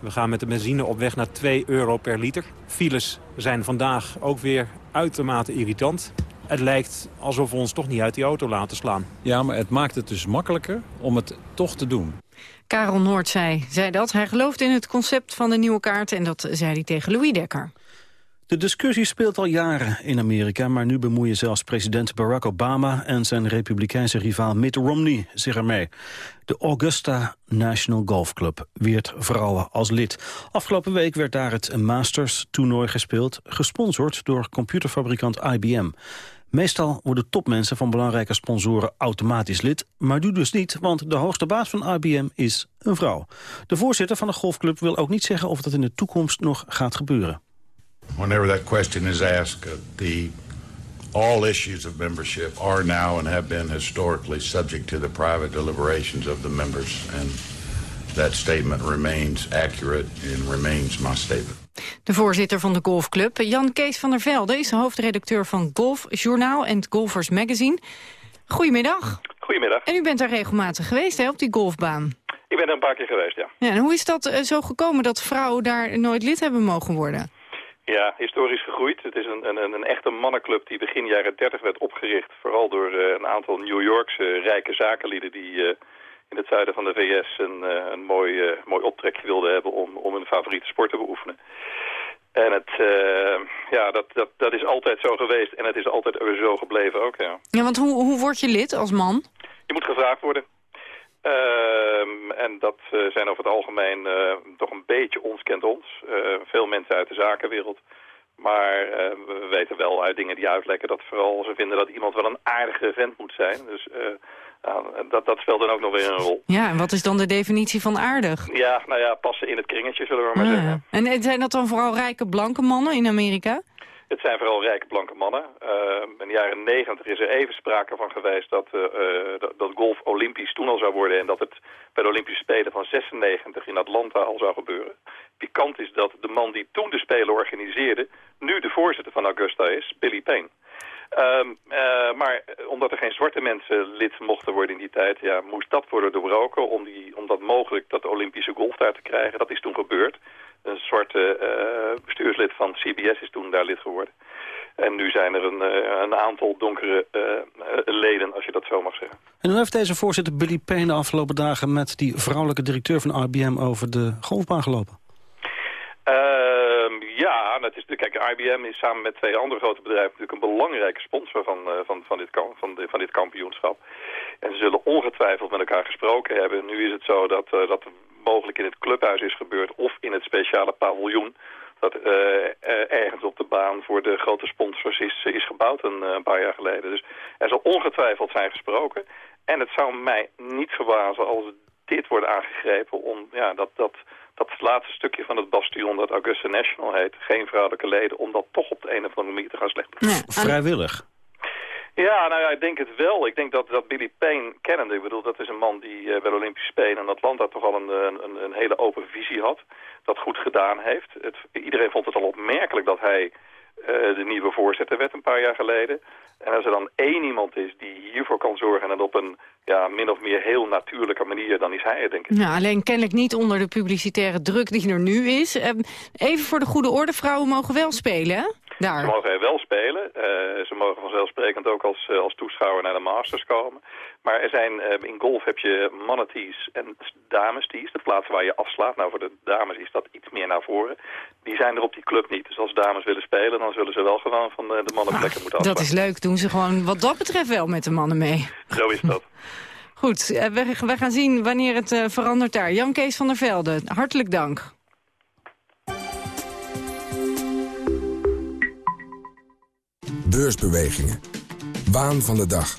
we gaan met de benzine op weg naar 2 euro per liter. Files zijn vandaag ook weer uitermate irritant. Het lijkt alsof we ons toch niet uit die auto laten slaan. Ja, maar het maakt het dus makkelijker om het toch te doen. Karel Noord zei, zei dat. Hij gelooft in het concept van de nieuwe kaart en dat zei hij tegen Louis Dekker. De discussie speelt al jaren in Amerika, maar nu bemoeien zelfs president Barack Obama en zijn republikeinse rivaal Mitt Romney zich ermee. De Augusta National Golf Club weert vrouwen als lid. Afgelopen week werd daar het Masters-toernooi gespeeld, gesponsord door computerfabrikant IBM. Meestal worden topmensen van belangrijke sponsoren automatisch lid, maar nu dus niet, want de hoogste baas van IBM is een vrouw. De voorzitter van de golfclub wil ook niet zeggen of dat in de toekomst nog gaat gebeuren. whenever that question is asked, the all issues of membership are now and have been historically subject to the private deliberations of the members. And that statement remains accurate and remains my statement. De voorzitter van de golfclub, Jan Kees van der Velde, is hoofdredacteur van Golf Journaal en Golfers Magazine. Goedemiddag. Goedemiddag. En u bent daar regelmatig geweest hè, op die golfbaan? Ik ben er een paar keer geweest, ja. ja en hoe is dat uh, zo gekomen dat vrouwen daar nooit lid hebben mogen worden? Ja, historisch gegroeid. Het is een, een, een echte mannenclub die begin jaren 30 werd opgericht. Vooral door uh, een aantal New Yorkse rijke zakenlieden die uh, in het zuiden van de VS een, uh, een mooi, mooi optrekje wilden hebben om, om hun favoriete sport te beoefenen. En het, ja, dat, dat, dat is altijd zo geweest en het is altijd zo gebleven ook, ja. Ja, want hoe, hoe word je lid als man? Je moet gevraagd worden. Uh, en dat uh, zijn over het algemeen toch een beetje ons kent ons. veel mensen uit de zakenwereld. Maar we weten wel uit dingen die uitlekken dat vooral ze vinden dat iemand wel een aardige vent moet zijn. Dus dat, dat speelt dan ook nog weer een rol. Ja, en wat is dan de definitie van aardig? Ja, nou ja, passen in het kringetje zullen we maar ah, zeggen. En zijn dat dan vooral rijke blanke mannen in Amerika? Het zijn vooral rijke blanke mannen. Uh, in de jaren negentig is er even sprake van geweest dat, uh, dat, dat, golf olympisch toen al zou worden... en dat het bij de Olympische Spelen van 96 in Atlanta al zou gebeuren. Pikant is dat de man die toen de Spelen organiseerde... nu de voorzitter van Augusta is, Billy Payne. Uh, uh, maar omdat er geen zwarte mensen lid mochten worden in die tijd... Ja, moest dat worden doorbroken om, die, om dat mogelijk dat Olympische golf daar te krijgen. Dat is toen gebeurd. Een zwarte uh, bestuurslid van CBS is toen daar lid geworden. En nu zijn er een, uh, een aantal donkere leden, als je dat zo mag zeggen. En hoe heeft deze voorzitter Billy Payne de afgelopen dagen... met die vrouwelijke directeur van IBM over de golfbaan gelopen? Ehm, ja, dat is, kijk, IBM is samen met twee andere grote bedrijven natuurlijk een belangrijke sponsor van, uh, van, van, dit, van, van dit kampioenschap. En ze zullen ongetwijfeld met elkaar gesproken hebben. Nu is het zo dat, uh, dat mogelijk in het clubhuis is gebeurd of in het speciale paviljoen dat uh, ergens op de baan voor de grote sponsors is, is gebouwd een, een, paar jaar geleden. Dus er zal ongetwijfeld zijn gesproken. En het zou mij niet verbazen als dit wordt aangegrepen om ja, dat, dat, dat laatste stukje van het bastion dat Augusta National heet, geen vrouwelijke leden, om dat toch op de een of andere manier te gaan slechten. Ja, vrijwillig? Ja, nou ja, ik denk het wel. Ik denk dat, dat Billy Payne kennende, ik bedoel, dat is een man die uh, bij de Olympische Spelen in Atlanta toch al een, een, een, hele open visie had. Dat goed gedaan heeft. Het, iedereen vond het al opmerkelijk dat hij de nieuwe voorzitter werd een paar jaar geleden. En als er dan één iemand is die hiervoor kan zorgen en op een ja, min of meer heel natuurlijke manier, dan is hij het, denk ik. Nou, alleen kennelijk niet onder de publicitaire druk die er nu is. Even voor de goede orde, vrouwen mogen wel spelen, hè? Daar. Ze mogen wel spelen. Uh, ze mogen vanzelfsprekend ook als, uh, als toeschouwer naar de Masters komen. Maar er zijn, uh, in golf heb je mannentees en damestees. De plaatsen waar je afslaat. Nou, voor de dames is dat iets meer naar voren. Die zijn er op die club niet. Dus als dames willen spelen, dan zullen ze wel gewoon van de mannenplekken moeten afslaan. Dat is leuk. Doen ze gewoon wat dat betreft wel met de mannen mee. Zo is dat. [LAUGHS] Goed, eh, we, we gaan zien wanneer het eh, verandert daar. Jan Kees van der Velde, hartelijk dank. Beursbewegingen. Waan van de dag.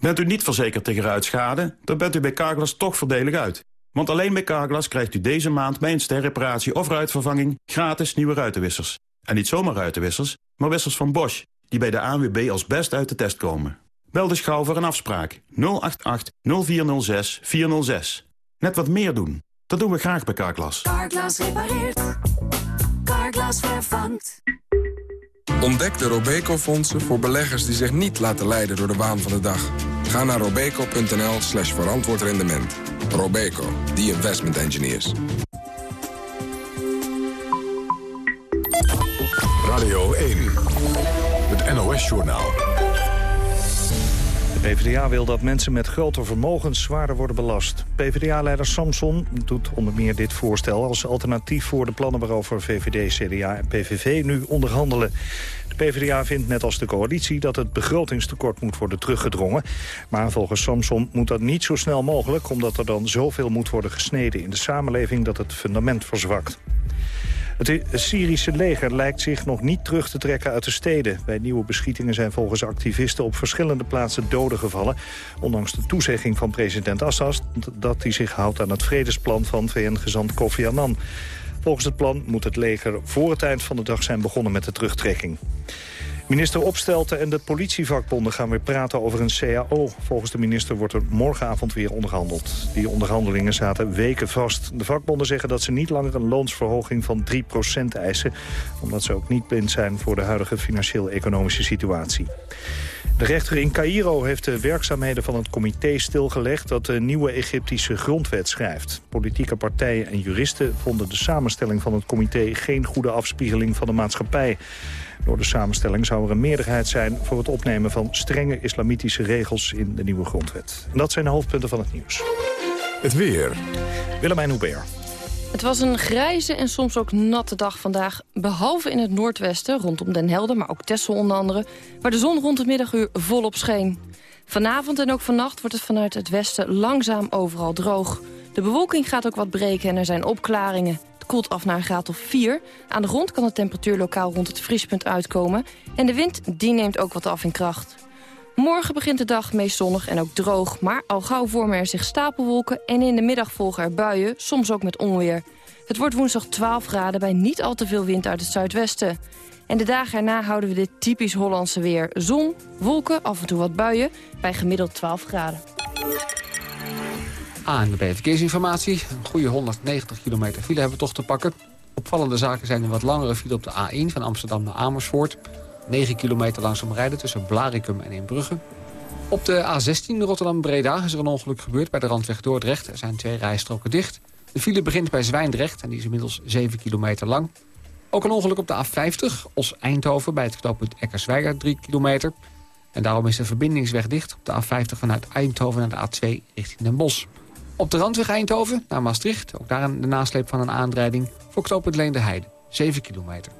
Bent u niet verzekerd tegen ruitschade, dan bent u bij Carglass toch voordelig uit. Want alleen bij Carglass krijgt u deze maand bij een sterreparatie of ruitvervanging gratis nieuwe ruitenwissers. En niet zomaar ruitenwissers, maar wissers van Bosch, die bij de ANWB als best uit de test komen. Bel dus gauw voor een afspraak 088 0406 406. Net wat meer doen. Dat doen we graag bij Carglass. Carglass repareert. Carglass vervangt. Ontdek de Robeco-fondsen voor beleggers die zich niet laten leiden door de waan van de dag. Ga naar robeco.nl slash verantwoord. Robeco, the investment engineers. Radio 1, het NOS-journaal. PvdA wil dat mensen met grote vermogens zwaarder worden belast. PvdA-leider Samson doet onder meer dit voorstel als alternatief voor de plannen waarover VVD, CDA en PVV nu onderhandelen. De PvdA vindt net als de coalitie dat het begrotingstekort moet worden teruggedrongen. Maar volgens Samson moet dat niet zo snel mogelijk... omdat er dan zoveel moet worden gesneden in de samenleving dat het fundament verzwakt. Het Syrische leger lijkt zich nog niet terug te trekken uit de steden. Bij nieuwe beschietingen zijn volgens activisten op verschillende plaatsen doden gevallen. Ondanks de toezegging van president Assad dat hij zich houdt aan het vredesplan van VN-gezant Kofi Annan. Volgens het plan moet het leger voor het eind van de dag zijn begonnen met de terugtrekking. Minister Opstelten en de politievakbonden gaan weer praten over een CAO. Volgens de minister wordt er morgenavond weer onderhandeld. Die onderhandelingen zaten weken vast. De vakbonden zeggen dat ze niet langer een loonsverhoging van 3% eisen... omdat ze ook niet blind zijn voor de huidige financieel-economische situatie. De rechter in Cairo heeft de werkzaamheden van het comité stilgelegd... dat de nieuwe Egyptische grondwet schrijft. Politieke partijen en juristen vonden de samenstelling van het comité... geen goede afspiegeling van de maatschappij. Door de samenstelling zou er een meerderheid zijn voor het opnemen van strenge islamitische regels in de nieuwe grondwet. En dat zijn de hoofdpunten van het nieuws. Het weer. Willemijn Hubert. Het was een grijze en soms ook natte dag vandaag. Behalve in het noordwesten, rondom Den Helder, maar ook Texel onder andere... waar de zon rond het middaguur volop scheen. Vanavond en ook vannacht wordt het vanuit het westen langzaam overal droog. De bewolking gaat ook wat breken en er zijn opklaringen koelt af naar een graad of 4. Aan de grond kan de temperatuur lokaal rond het vriespunt uitkomen. En de wind die neemt ook wat af in kracht. Morgen begint de dag meest zonnig en ook droog. Maar al gauw vormen er zich stapelwolken en in de middag volgen er buien, soms ook met onweer. Het wordt woensdag 12 graden bij niet al te veel wind uit het zuidwesten. En de dagen erna houden we dit typisch Hollandse weer. Zon, wolken, af en toe wat buien, bij gemiddeld 12 graden. ANWB Verkeersinformatie. Een goede 190 kilometer file hebben we toch te pakken. Opvallende zaken zijn een wat langere file op de A1 van Amsterdam naar Amersfoort. 9 kilometer langzaam rijden tussen Blarikum en Inbrugge. Op de A16 Rotterdam-Breda is er een ongeluk gebeurd bij de randweg Dordrecht. Er zijn twee rijstroken dicht. De file begint bij Zwijndrecht en die is inmiddels 7 kilometer lang. Ook een ongeluk op de A50, Os-Eindhoven, bij het knooppunt Eckersweijer, 3 kilometer. En daarom is de verbindingsweg dicht op de A50 vanuit Eindhoven naar de A2 richting Den Bosch. Op de randweg Eindhoven naar Maastricht, ook daar de nasleep van een aandrijding... voor knooppunt Leende Heide, 7 kilometer.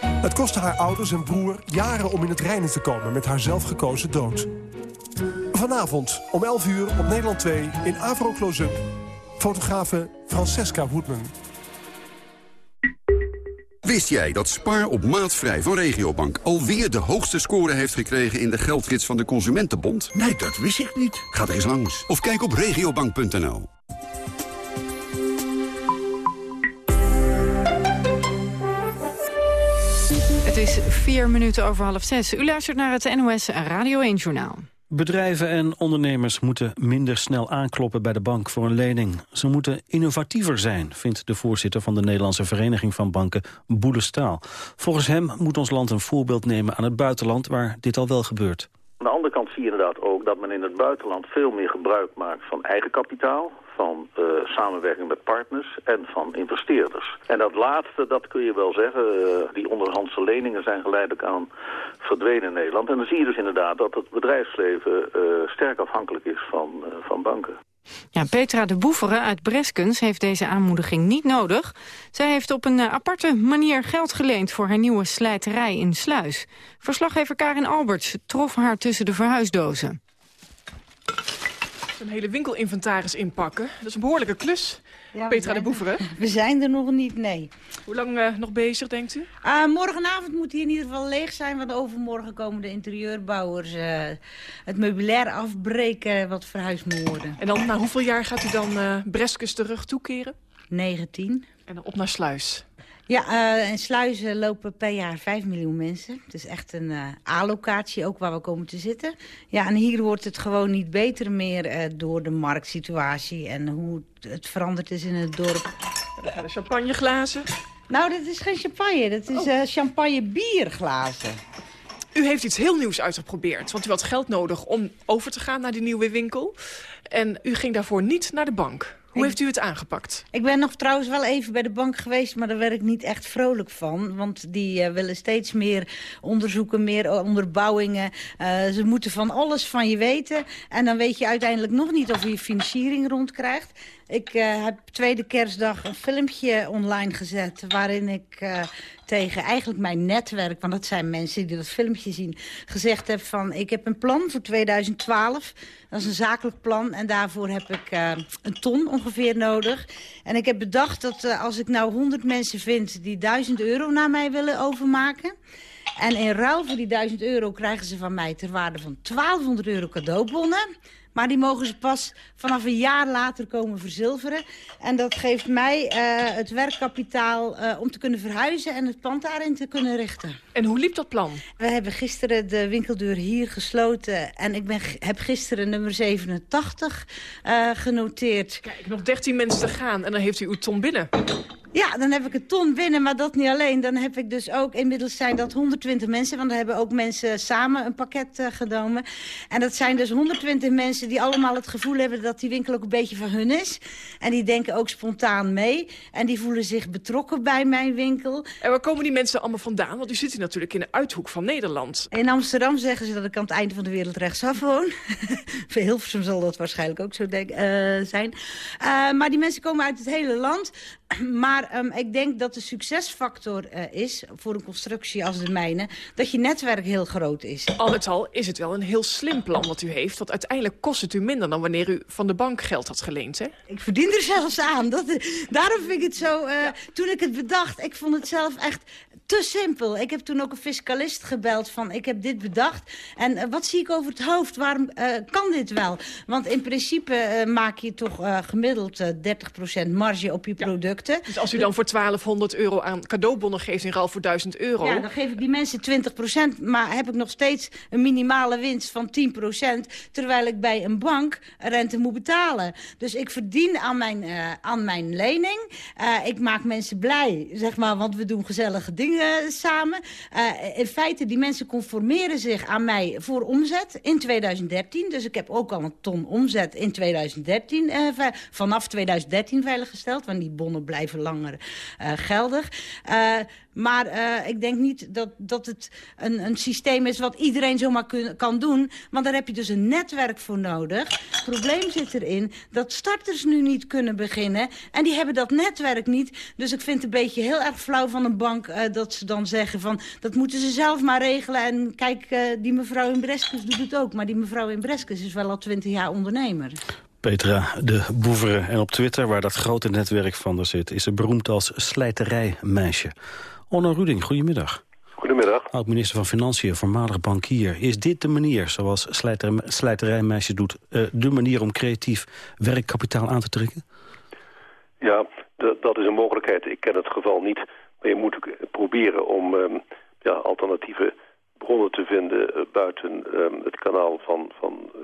Het kostte haar ouders en broer jaren om in het reinen te komen met haar zelfgekozen dood. Vanavond om 11 uur op Nederland 2 in Avro Close-up... fotografe Francesca Woodman. Wist jij dat Spaar op maatvrij van Regiobank alweer de hoogste score heeft gekregen in de geldgids van de Consumentenbond? Nee, dat wist ik niet. Ga er eens langs of kijk op regiobank.nl. Het is vier minuten over half zes. U luistert naar het NOS Radio 1-journaal. Bedrijven en ondernemers moeten minder snel aankloppen bij de bank voor een lening. Ze moeten innovatiever zijn, vindt de voorzitter van de Nederlandse Vereniging van Banken, Boele Staal. Volgens hem moet ons land een voorbeeld nemen aan het buitenland waar dit al wel gebeurt. Aan de andere kant zie je inderdaad ook dat men in het buitenland veel meer gebruik maakt van eigen kapitaal, van uh, samenwerking met partners en van investeerders. En dat laatste, dat kun je wel zeggen, uh, die onderhandse leningen zijn geleidelijk aan verdwenen in Nederland. En dan zie je dus inderdaad dat het bedrijfsleven uh, sterk afhankelijk is van, van banken. Ja, Petra de Boeveren uit Breskens heeft deze aanmoediging niet nodig. Zij heeft op een aparte manier geld geleend voor haar nieuwe slijterij in Sluis. Verslaggever Karin Alberts trof haar tussen de verhuisdozen. Een hele winkelinventaris inpakken. Dat is een behoorlijke klus. Ja, Petra de Boeveren. [LAUGHS] We zijn er nog niet, nee. Hoe lang uh, nog bezig, denkt u? Uh, morgenavond moet hij in ieder geval leeg zijn. Want overmorgen komen de interieurbouwers uh, het meubilair afbreken wat verhuisd moet worden. En dan na hoeveel jaar gaat u dan uh, Breskes terug toekeren? 19. En dan op naar Sluis. Ja, uh, in Sluizen lopen per jaar 5 miljoen mensen. Het is echt een uh, A-locatie, ook waar we komen te zitten. Ja, en hier wordt het gewoon niet beter meer uh, door de marktsituatie... en hoe het veranderd is in het dorp. De champagneglazen. Nou, dat is geen champagne. Dat is oh. champagne bierglazen. U heeft iets heel nieuws uitgeprobeerd. Want u had geld nodig om over te gaan naar die nieuwe winkel. En u ging daarvoor niet naar de bank. Hoe heeft u het aangepakt? Ik ben nog trouwens wel even bij de bank geweest, maar daar werd ik niet echt vrolijk van. Want die uh, willen steeds meer onderzoeken, meer onderbouwingen. Uh, ze moeten van alles van je weten. En dan weet je uiteindelijk nog niet of je financiering rondkrijgt. Ik uh, heb tweede kerstdag een filmpje online gezet... waarin ik uh, tegen eigenlijk mijn netwerk... want dat zijn mensen die dat filmpje zien... gezegd heb van ik heb een plan voor 2012. Dat is een zakelijk plan en daarvoor heb ik uh, een ton ongeveer nodig. En ik heb bedacht dat als ik nou 100 mensen vind... die 1000 euro naar mij willen overmaken... En in ruil voor die 1000 euro krijgen ze van mij ter waarde van 1200 euro cadeaubonnen... Maar die mogen ze pas vanaf een jaar later komen verzilveren. En dat geeft mij uh, het werkkapitaal uh, om te kunnen verhuizen en het pand daarin te kunnen richten. En hoe liep dat plan? We hebben gisteren de winkeldeur hier gesloten. En ik ben, heb gisteren nummer 87 uh, genoteerd. Kijk, nog 13 mensen te gaan en dan heeft u uw ton binnen. Ja, dan heb ik een ton binnen, maar dat niet alleen. Dan heb ik dus ook, inmiddels zijn dat 120 mensen... want dan hebben ook mensen samen een pakket uh, genomen. En dat zijn dus 120 mensen die allemaal het gevoel hebben... dat die winkel ook een beetje van hun is. En die denken ook spontaan mee. En die voelen zich betrokken bij mijn winkel. En waar komen die mensen allemaal vandaan? Want u zit hier natuurlijk in de uithoek van Nederland. In Amsterdam zeggen ze dat ik aan het einde van de wereld rechtsaf woon. [LAUGHS] Voor Hilversum zal dat waarschijnlijk ook zo denk, uh, zijn. Uh, maar die mensen komen uit het hele land... Maar um, ik denk dat de succesfactor uh, is voor een constructie als de mijne... dat je netwerk heel groot is. Al met al is het wel een heel slim plan wat u heeft. Want uiteindelijk kost het u minder dan wanneer u van de bank geld had geleend, hè? Ik verdien er zelfs aan. Dat, daarom vind ik het zo... Uh, ja. Toen ik het bedacht, ik vond het zelf echt te simpel. Ik heb toen ook een fiscalist gebeld van ik heb dit bedacht. En uh, wat zie ik over het hoofd? Waarom uh, kan dit wel? Want in principe uh, maak je toch gemiddeld 30% marge op je ja. producten. Dus als u dan voor 1200 euro aan cadeaubonnen geeft in ruil voor 1000 euro... Ja, dan geef ik die mensen 20%, maar heb ik nog steeds een minimale winst van 10%... terwijl ik bij een bank rente moet betalen. Dus ik verdien aan mijn, aan mijn lening. ik maak mensen blij, zeg maar, want we doen gezellige dingen samen. Uh, in feite, die mensen conformeren zich aan mij voor omzet in 2013. Dus ik heb ook al een ton omzet in 2013, uh, vanaf 2013 veiliggesteld. Want die bonnen blijven langer geldig. Maar uh, ik denk niet dat, dat het een, een systeem is wat iedereen zomaar kan doen. Want daar heb je dus een netwerk voor nodig. Het probleem zit erin dat starters nu niet kunnen beginnen. En die hebben dat netwerk niet. Dus ik vind het een beetje heel erg flauw van een bank... Uh, dat ze dan zeggen van dat moeten ze zelf maar regelen. En kijk, uh, die mevrouw in Breskes doet het ook. Maar die mevrouw in Breskes is wel al twintig jaar ondernemer. Petra de Boeveren. En op Twitter, waar dat grote netwerk van er zit... is ze beroemd als slijterijmeisje. Onno Ruding, goedemiddag. Goedemiddag. Oud-minister van Financiën, voormalig bankier. Is dit de manier, zoals slijter, slijterijmeisje doet... Uh, de manier om creatief werkkapitaal aan te trekken? Ja, dat is een mogelijkheid. Ik ken het geval niet. Maar je moet proberen om um, ja, alternatieve bronnen te vinden... Uh, buiten um, het kanaal van, van uh,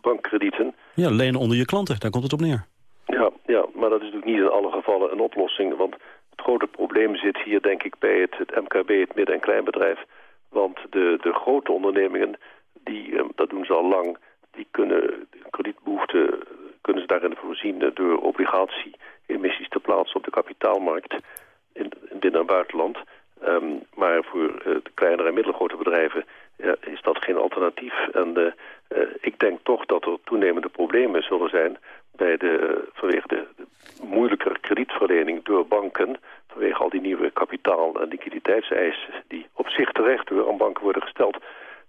bankkredieten. Ja, lenen onder je klanten, daar komt het op neer. Ja, ja, maar dat is natuurlijk niet in alle gevallen een oplossing. Want grote probleem zit hier denk ik bij het, het MKB, het midden- en kleinbedrijf. Want de, de grote ondernemingen, die, um, dat doen ze al lang... die kunnen kredietbehoeften kunnen ze daarin voorzien door obligatie-emissies te plaatsen op de kapitaalmarkt in, in binnen- en buitenland. Um, maar voor uh, de kleinere en middelgrote bedrijven is dat geen alternatief. En uh, uh, ik denk toch dat er toenemende problemen zullen zijn bij de, vanwege de, moeilijkere kredietverlening door banken, vanwege al die nieuwe kapitaal- en liquiditeitseisen die op zich terecht door aan banken worden gesteld,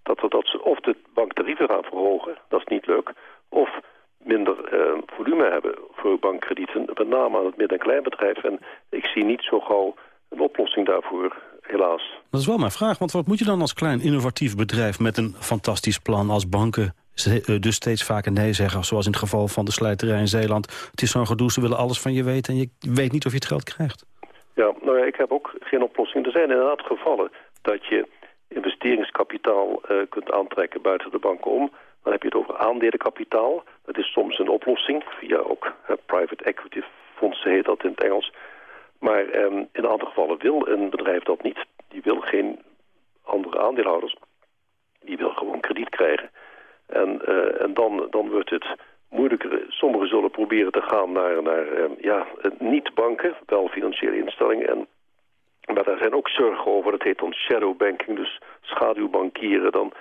dat, dat ze of de banktarieven gaan verhogen, dat is niet leuk, of minder uh, volume hebben voor bankkredieten, met name aan het midden- en kleinbedrijf. En ik zie niet zo gauw een oplossing daarvoor, helaas. Dat is wel mijn vraag, want wat moet je dan als klein innovatief bedrijf met een fantastisch plan als banken dus steeds vaker nee zeggen, zoals in het geval van de slijterij in Zeeland. Het is zo'n gedoe, ze willen alles van je weten en je weet niet of je het geld krijgt. Ja, nou ja, ik heb ook geen oplossing. Er zijn inderdaad gevallen dat je investeringskapitaal uh, kunt aantrekken buiten de banken om. Dan heb je het over aandelenkapitaal. Dat is soms een oplossing, via ook uh, private equity fondsen heet dat in het Engels. Maar um, in een aantal gevallen wil een bedrijf dat niet. Die wil geen andere aandeelhouders. Die wil gewoon krediet krijgen. En, uh, en dan, dan wordt het moeilijker. Sommigen zullen proberen te gaan naar, naar uh, ja, niet-banken, wel financiële instellingen. En, maar daar zijn ook zorgen over. Dat heet dan shadowbanking, dus schaduwbankieren. Dan,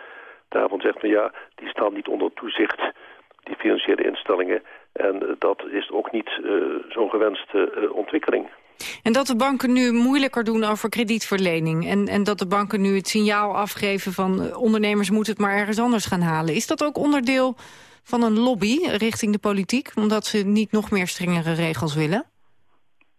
daarvan zegt men ja, die staan niet onder toezicht, die financiële instellingen. En dat is ook niet zo'n gewenste ontwikkeling. En dat de banken nu moeilijker doen over kredietverlening... en, en dat de banken nu het signaal afgeven van uh, ondernemers moeten het maar ergens anders gaan halen. Is dat ook onderdeel van een lobby richting de politiek... omdat ze niet nog meer strengere regels willen?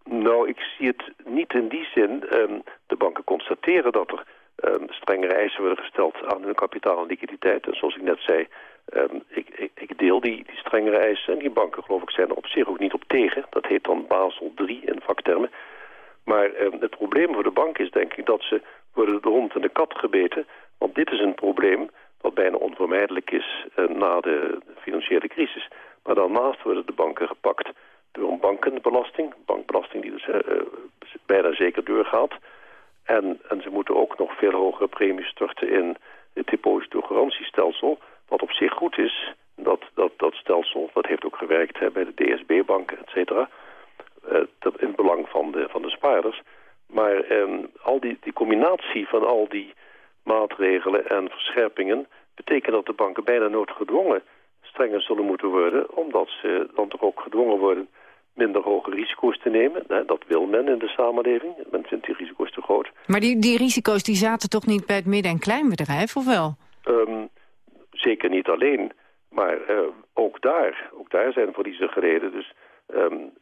Nou, ik zie het niet in die zin. Um, de banken constateren dat er um, strengere eisen worden gesteld aan hun kapitaal en liquiditeit. En zoals ik net zei, um, ik, ik, ik, deel die, die strengere eisen. En die banken, geloof ik, zijn er op zich ook niet op tegen. Dat heet dan Basel 3 in vaktermen. Maar um, het probleem voor de bank is, denk ik, dat ze worden de hond en de kat gebeten. Want dit is een probleem wat bijna onvermijdelijk is uh, na de financiële crisis. Maar daarnaast worden de banken gepakt door een bankenbelasting. Bankbelasting die dus uh, bijna zeker doorgaat. En, en ze moeten ook nog veel hogere premies storten in het depositogarantiestelsel. Wat op zich goed is, dat, dat, dat stelsel, dat heeft ook gewerkt hè, bij de DSB-banken, et cetera. Uh, in het belang van de, van de spaarders. Maar um, al die, die combinatie van al die maatregelen en verscherpingen... betekent dat de banken bijna noodgedwongen strenger zullen moeten worden... omdat ze dan toch ook gedwongen worden minder hoge risico's te nemen. Dat wil men in de samenleving. Men vindt die risico's te groot. Maar die, die risico's die zaten toch niet bij het midden- en kleinbedrijf, of wel? Um, zeker niet alleen. Maar uh, ook daar, ook daar zijn verliezen gereden. Dus um,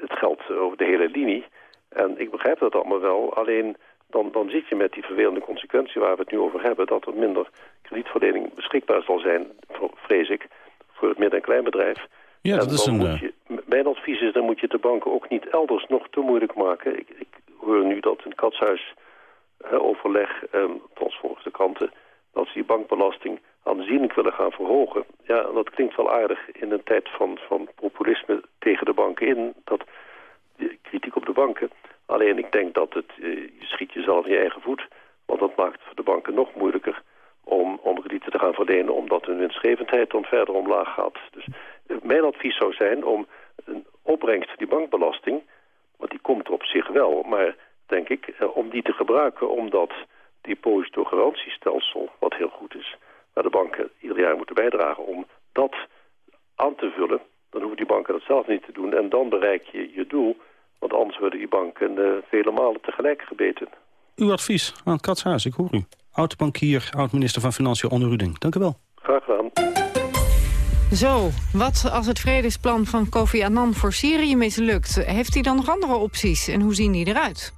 het geldt over de hele linie. En ik begrijp dat allemaal wel. Alleen dan, dan zit je met die vervelende consequentie waar we het nu over hebben... dat er minder kredietverlening beschikbaar zal zijn, vrees ik, voor het midden- en kleinbedrijf. Ja, dat is een... Je, mijn advies is, dan moet je de banken ook niet elders nog te moeilijk maken. Ik, ik hoor nu dat in het katshuis uh, overleg, volgens volgens de kranten... dat ze die bankbelasting aanzienlijk willen gaan verhogen. Ja, dat klinkt wel aardig in een tijd van, van populisme tegen de banken in. Dat kritiek op de banken. Alleen ik denk dat het, uh, je schiet jezelf in je eigen voet. Want dat maakt voor de banken nog moeilijker om, om kredieten te gaan verlenen... omdat hun winstgevendheid dan verder omlaag gaat. Dus uh, mijn advies zou zijn om een opbrengst, die bankbelasting... want die komt er op zich wel, maar denk ik, uh, om die te gebruiken... omdat depositogarantiestelsel, wat heel goed is... waar de banken ieder jaar moeten bijdragen om dat aan te vullen... dan hoeven die banken dat zelf niet te doen. En dan bereik je je doel, want anders worden die banken uh, vele malen tegelijk gebeten. Uw advies aan Katshuis, ik hoor u. Oud-bankier, oud-minister van Financiën Onno Ruding. Dank u wel. Graag gedaan. Zo, wat als het vredesplan van Kofi Annan voor Syrië mislukt? Heeft hij dan nog andere opties en hoe zien die eruit?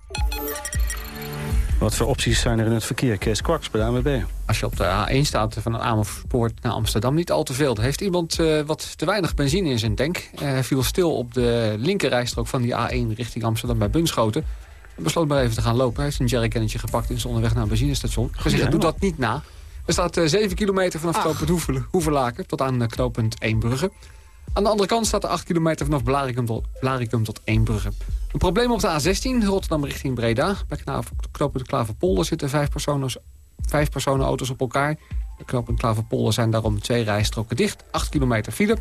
Wat voor opties zijn er in het verkeer? Kees Kwaks bij de ANWB. Als je op de A1 staat van een Amersfoort naar Amsterdam, niet al te veel. Er heeft iemand uh, wat te weinig benzine in zijn tank. Uh, hij viel stil op de linkerrijstrook van die A1 richting Amsterdam bij Bunschoten. Hij besloot maar even te gaan lopen. Hij heeft een jerrycannetje gepakt en is onderweg naar een benzinestation. Gezegd, doe dat niet na. Er staat uh, 7 kilometer vanaf knooppunt Hoevelaken tot aan knooppunt Eembrugge. Aan de andere kant staat er 8 kilometer vanaf Blaricum tot, Blaricum tot Eembrugge. Een probleem op de A16, Rotterdam richting Breda. Bij knooppunt Klaverpolder zitten vijf personen, vijf personenauto's op elkaar. Bij knooppunt Klaverpolder zijn daarom twee rijstroken dicht. 8 kilometer file.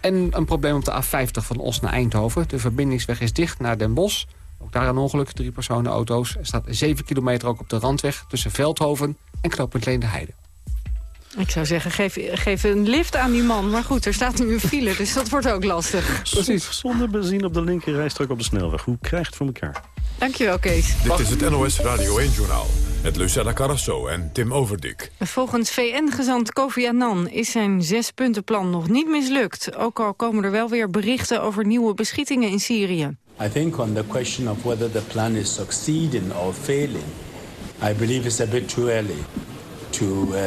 En een probleem op de A50 van Os naar Eindhoven. De verbindingsweg is dicht naar Den Bosch. Ook daar een ongeluk, drie personenauto's. Er staat 7 kilometer ook op de randweg tussen Veldhoven en knooppunt Leende Ik zou zeggen, geef, geef een lift aan die man. Maar goed, er staat nu een file, dus dat wordt ook lastig. Precies. Zonder benzine op de linkerrijstrook op de snelweg. Hoe krijgt het voor elkaar? Dankjewel, Kees. Dit is het NOS Radio 1-journaal. Met Lucella Carrasso en Tim Overdik. Volgens VN-gezant Kofi Annan is zijn zespuntenplan nog niet mislukt. Ook al komen er wel weer berichten over nieuwe beschietingen in Syrië. I think on the question of whether the plan is succeeding or failing, I believe it's a bit too early to, uh,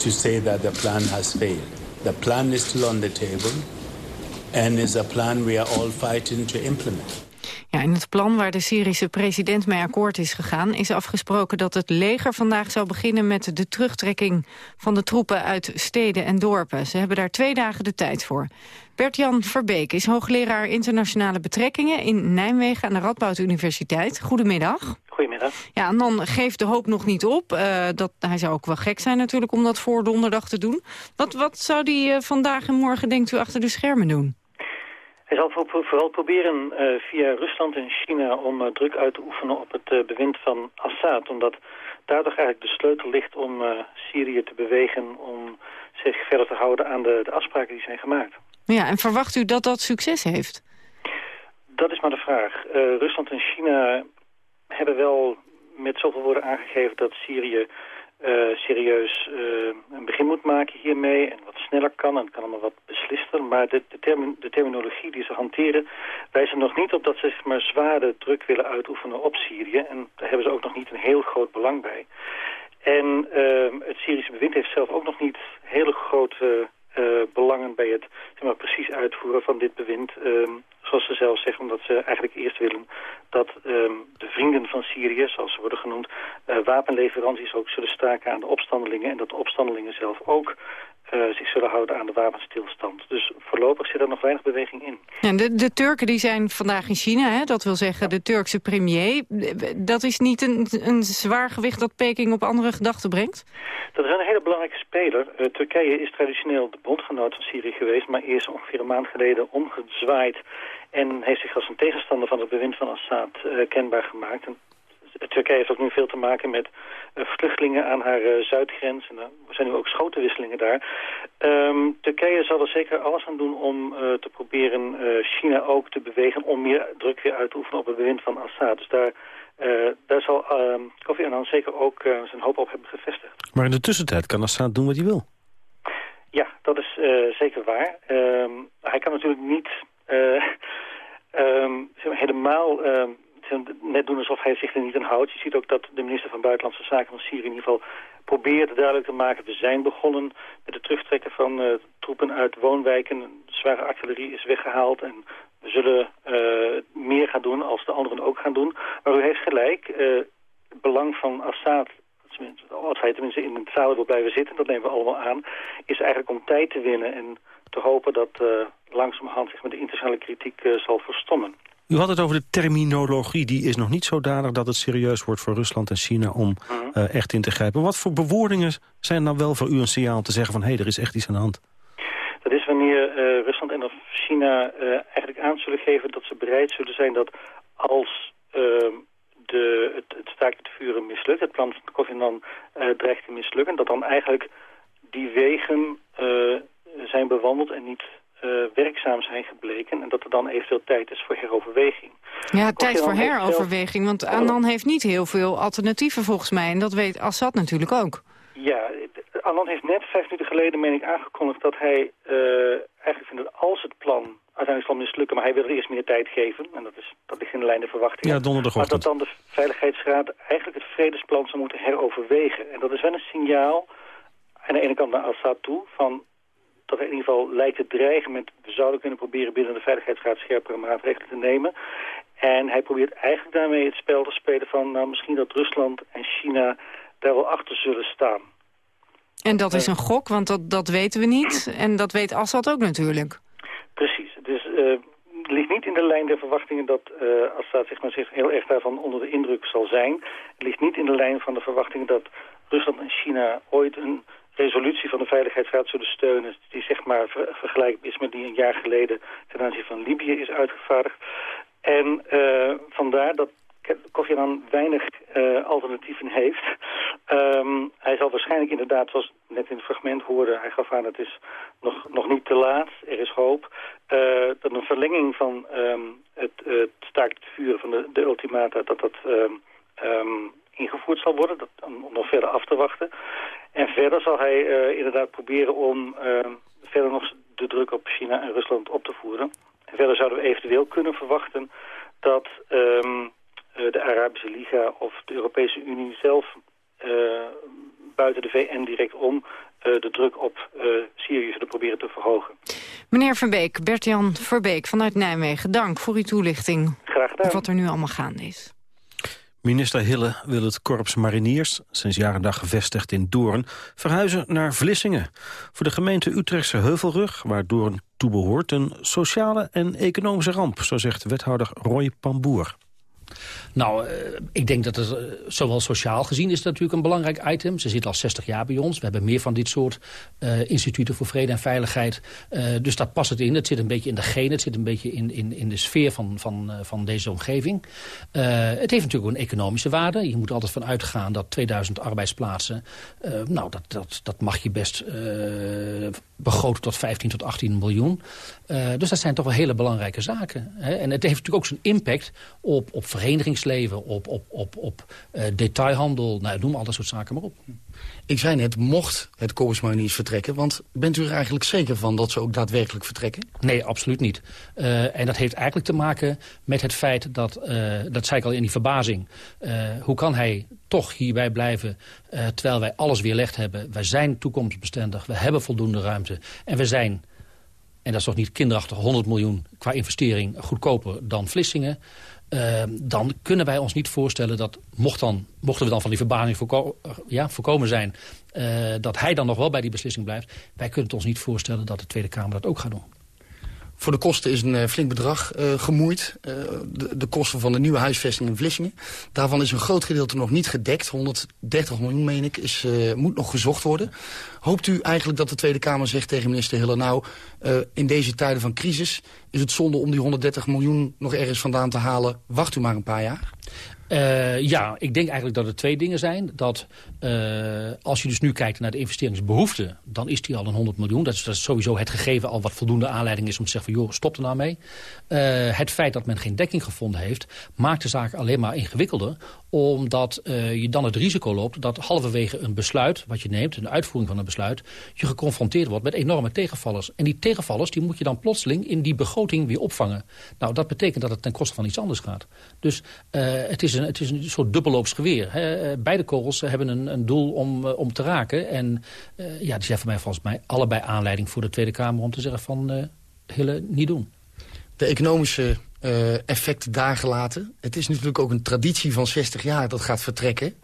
to say that the plan has failed. The plan is still on the table and is a plan we are all fighting to implement. Ja, in het plan waar de Syrische president mee akkoord is gegaan... is afgesproken dat het leger vandaag zou beginnen met de terugtrekking van de troepen uit steden en dorpen. Ze hebben daar twee dagen de tijd voor. Bert-Jan Verbeek is hoogleraar internationale betrekkingen in Nijmegen aan de Radboud Universiteit. Goedemiddag. Goedemiddag. Ja, en dan geeft de hoop nog niet op. Uh, dat, hij zou ook wel gek zijn natuurlijk om dat voor donderdag te doen. Wat, wat zou hij uh, vandaag en morgen, denkt u, achter de schermen doen? Hij zal vooral proberen uh, via Rusland en China om uh, druk uit te oefenen op het uh, bewind van Assad. Omdat daar toch eigenlijk de sleutel ligt om Syrië te bewegen om zich verder te houden aan de, de, afspraken die zijn gemaakt. Ja, en verwacht u dat dat succes heeft? Dat is maar de vraag. Rusland en China hebben wel met zoveel woorden aangegeven dat Syrië uh, serieus uh, een begin moet maken hiermee en wat sneller kan en kan allemaal wat beslister. Maar de, de, terminologie die ze hanteren wijst er nog niet op dat ze zeg maar, zware druk willen uitoefenen op Syrië. En daar hebben ze ook nog niet een heel groot belang bij. En uh, het Syrische bewind heeft zelf ook nog niet hele grote belangen bij het zeg maar, precies uitvoeren van dit bewind. Ehm, zoals ze zelf zeggen, omdat ze eigenlijk eerst willen dat um, de vrienden van Syrië, zoals ze worden genoemd, uh, wapenleveranties ook zullen staken aan de opstandelingen. En dat de opstandelingen zelf ook uh, zich zullen houden aan de wapenstilstand. Dus voorlopig zit er nog weinig beweging in. En de, de Turken die zijn vandaag in China, hè? dat wil zeggen de Turkse premier. Dat is niet een, een zwaar gewicht dat Peking op andere gedachten brengt? Dat is een hele belangrijke speler. Uh, Turkije is traditioneel de bondgenoot van Syrië geweest... maar is ongeveer een maand geleden omgezwaaid... en heeft zich als een tegenstander van het bewind van Assad uh, kenbaar gemaakt. En Turkije heeft ook nu veel te maken met uh, vluchtelingen aan haar uh, zuidgrens. En er zijn nu ook schotenwisselingen daar. Um, Turkije zal er zeker alles aan doen om uh, te proberen China ook te bewegen... om meer druk weer uit te oefenen op het bewind van Assad. Dus daar, daar zal ehm, Kofi Annan zeker ook zijn hoop op hebben gevestigd. Maar in de tussentijd kan Assad doen wat hij wil. Ja, dat is zeker waar. Um, hij kan natuurlijk niet [LAUGHS] helemaal net doen alsof hij zich er niet aan houdt. Je ziet ook dat de minister van Buitenlandse Zaken van Syrië in ieder geval probeert duidelijk te maken. We zijn begonnen met het terugtrekken van uh, troepen uit woonwijken. Zware artillerie is weggehaald en we zullen uh, meer gaan doen als de anderen ook gaan doen. Maar u heeft gelijk, uh, het belang van Assad als hij tenminste in het zadel wil blijven zitten, dat nemen we allemaal aan, is eigenlijk om tijd te winnen en te hopen dat langzamerhand zich met de internationale kritiek zal verstommen. U had het over de terminologie. Die is nog niet zodanig dat het serieus wordt voor Rusland en China om uh, echt in te grijpen. Wat voor bewoordingen zijn dan wel voor u een signaal te zeggen van... hé, hey, er is echt iets aan de hand? Dat is wanneer uh, Rusland en of China uh, eigenlijk aan zullen geven dat ze bereid zullen zijn dat als ehm, de, het, het staakt het vuren mislukt, het plan van Kofi Annan dreigt te mislukken, dat dan eigenlijk die wegen zijn bewandeld en niet uh, werkzaam zijn gebleken... en dat er dan eventueel tijd is voor heroverweging. Ja, tijd voor heroverweging, want Annan heeft niet heel veel alternatieven volgens mij... en dat weet Assad natuurlijk ook. Ja, Anand heeft net vijf minuten geleden, meen ik, aangekondigd dat hij uh, eigenlijk vindt dat als het plan uiteindelijk zal mislukken, maar hij wil er eerst meer tijd geven, en dat, is, dat ligt in de lijn der verwachtingen. Ja, donderdagochtend. Maar dat dan de Veiligheidsraad eigenlijk het vredesplan zou moeten heroverwegen. En dat is wel een signaal, aan de ene kant naar Assad toe, van dat in ieder geval lijkt te dreigen met... we zouden kunnen proberen binnen de Veiligheidsraad scherpere maatregelen te nemen. En hij probeert eigenlijk daarmee het spel te spelen van... nou, misschien dat Rusland en China daar wel achter zullen staan. En dat is een gok, want dat, dat weten we niet. En dat weet Assad ook natuurlijk. Precies. Dus uh, het ligt niet in de lijn der verwachtingen dat uh, Assad zeg maar, zich heel erg daarvan onder de indruk zal zijn. Het ligt niet in de lijn van de verwachtingen dat Rusland en China ooit een resolutie van de Veiligheidsraad zullen steunen... die zeg maar vergelijkbaar is met die een jaar geleden ten aanzien van Libië is uitgevaardigd. En uh, vandaar dat Kofi Annan weinig uh, alternatieven heeft. Um, hij zal waarschijnlijk inderdaad, zoals net in het fragment hoorde... hij gaf aan, het is nog, nog niet te laat, er is hoop... Uh, dat een verlenging van um, het, het staakt vuren van de, de ultimata... dat dat um, ingevoerd zal worden, dat, om, om, nog verder af te wachten. En verder zal hij uh, inderdaad proberen om verder nog de druk op China en Rusland op te voeren. En verder zouden we eventueel kunnen verwachten dat um, de Arabische Liga of de Europese Unie zelf uh, buiten de VN direct om uh, de druk op uh, Syrië zullen proberen te verhogen. Meneer Verbeek, Bert-Jan Verbeek vanuit Nijmegen, dank voor uw toelichting. Graag gedaan. Wat er nu allemaal gaande is. Minister Hille wil het korps mariniers, sinds jaren dag gevestigd in Doorn, verhuizen naar Vlissingen. Voor de gemeente Utrechtse Heuvelrug, waar Doorn toe behoort, een sociale en economische ramp, zo zegt wethouder Roy Pamboer. Nou, uh, ik denk dat het uh, zowel sociaal gezien is natuurlijk een belangrijk item. Ze zit al 60 jaar bij ons. We hebben meer van dit soort uh, instituten voor vrede en veiligheid. dus daar past het in. Het zit een beetje in de genen. Het zit een beetje in, in, in de sfeer van, van, van deze omgeving. het heeft natuurlijk een economische waarde. Je moet altijd van uitgaan dat 2000 arbeidsplaatsen... nou, dat, dat, dat mag je best begroten tot 15 tot 18 miljoen. dus dat zijn toch wel hele belangrijke zaken. Hè? En het heeft natuurlijk ook zijn impact op, op verenigingsleven, op, op, op, op uh, detailhandel, nou, noem al dat soort zaken maar op. Ik zei net, mocht het Mariniers vertrekken... want bent u er eigenlijk zeker van dat ze ook daadwerkelijk vertrekken? Nee, absoluut niet. Uh, en dat heeft eigenlijk te maken met het feit dat... Uh, dat zei ik al in die verbazing. Hoe kan hij toch hierbij blijven terwijl wij alles weerlegd hebben? Wij zijn toekomstbestendig, we hebben voldoende ruimte... en we zijn en dat is toch niet kinderachtig, 100 miljoen qua investering goedkoper dan Vlissingen. Uh, dan kunnen wij ons niet voorstellen dat, mocht dan, mochten we dan van die verbazing voorko ja, voorkomen zijn... Uh, dat hij dan nog wel bij die beslissing blijft. Wij kunnen het ons niet voorstellen dat de Tweede Kamer dat ook gaat doen. Voor de kosten is een uh, flink bedrag uh, gemoeid. Uh, de, de, kosten van de nieuwe huisvesting in Vlissingen. Daarvan is een groot gedeelte nog niet gedekt. 130 miljoen, meen ik, is, moet nog gezocht worden. Hoopt u eigenlijk dat de Tweede Kamer zegt tegen minister Hille... nou, in deze tijden van crisis is het zonde om die 130 miljoen nog ergens vandaan te halen. Wacht u maar een paar jaar. Uh, ja, ik denk eigenlijk dat er twee dingen zijn. Dat uh, als je dus nu kijkt naar de investeringsbehoefte... dan is die al een 100 miljoen. Dat is, sowieso het gegeven al wat voldoende aanleiding is om te zeggen... van joh, stop er nou mee. Uh, het feit dat men geen dekking gevonden heeft... maakt de zaak alleen maar ingewikkelder omdat je dan het risico loopt dat halverwege een besluit wat je neemt, een uitvoering van een besluit, je geconfronteerd wordt met enorme tegenvallers. En die tegenvallers die moet je dan plotseling in die begroting weer opvangen. Nou, dat betekent dat het ten koste van iets anders gaat. Dus het, is het is een soort dubbelloops geweer. Hè. Eh, beide kogels hebben een, een doel om, uh, om te raken. En uh, ja, die zijn voor mij volgens mij allebei aanleiding voor de Tweede Kamer om te zeggen van uh, hele niet doen. De economische uh, effect daar gelaten. Het is natuurlijk ook een traditie van 60 jaar dat gaat vertrekken.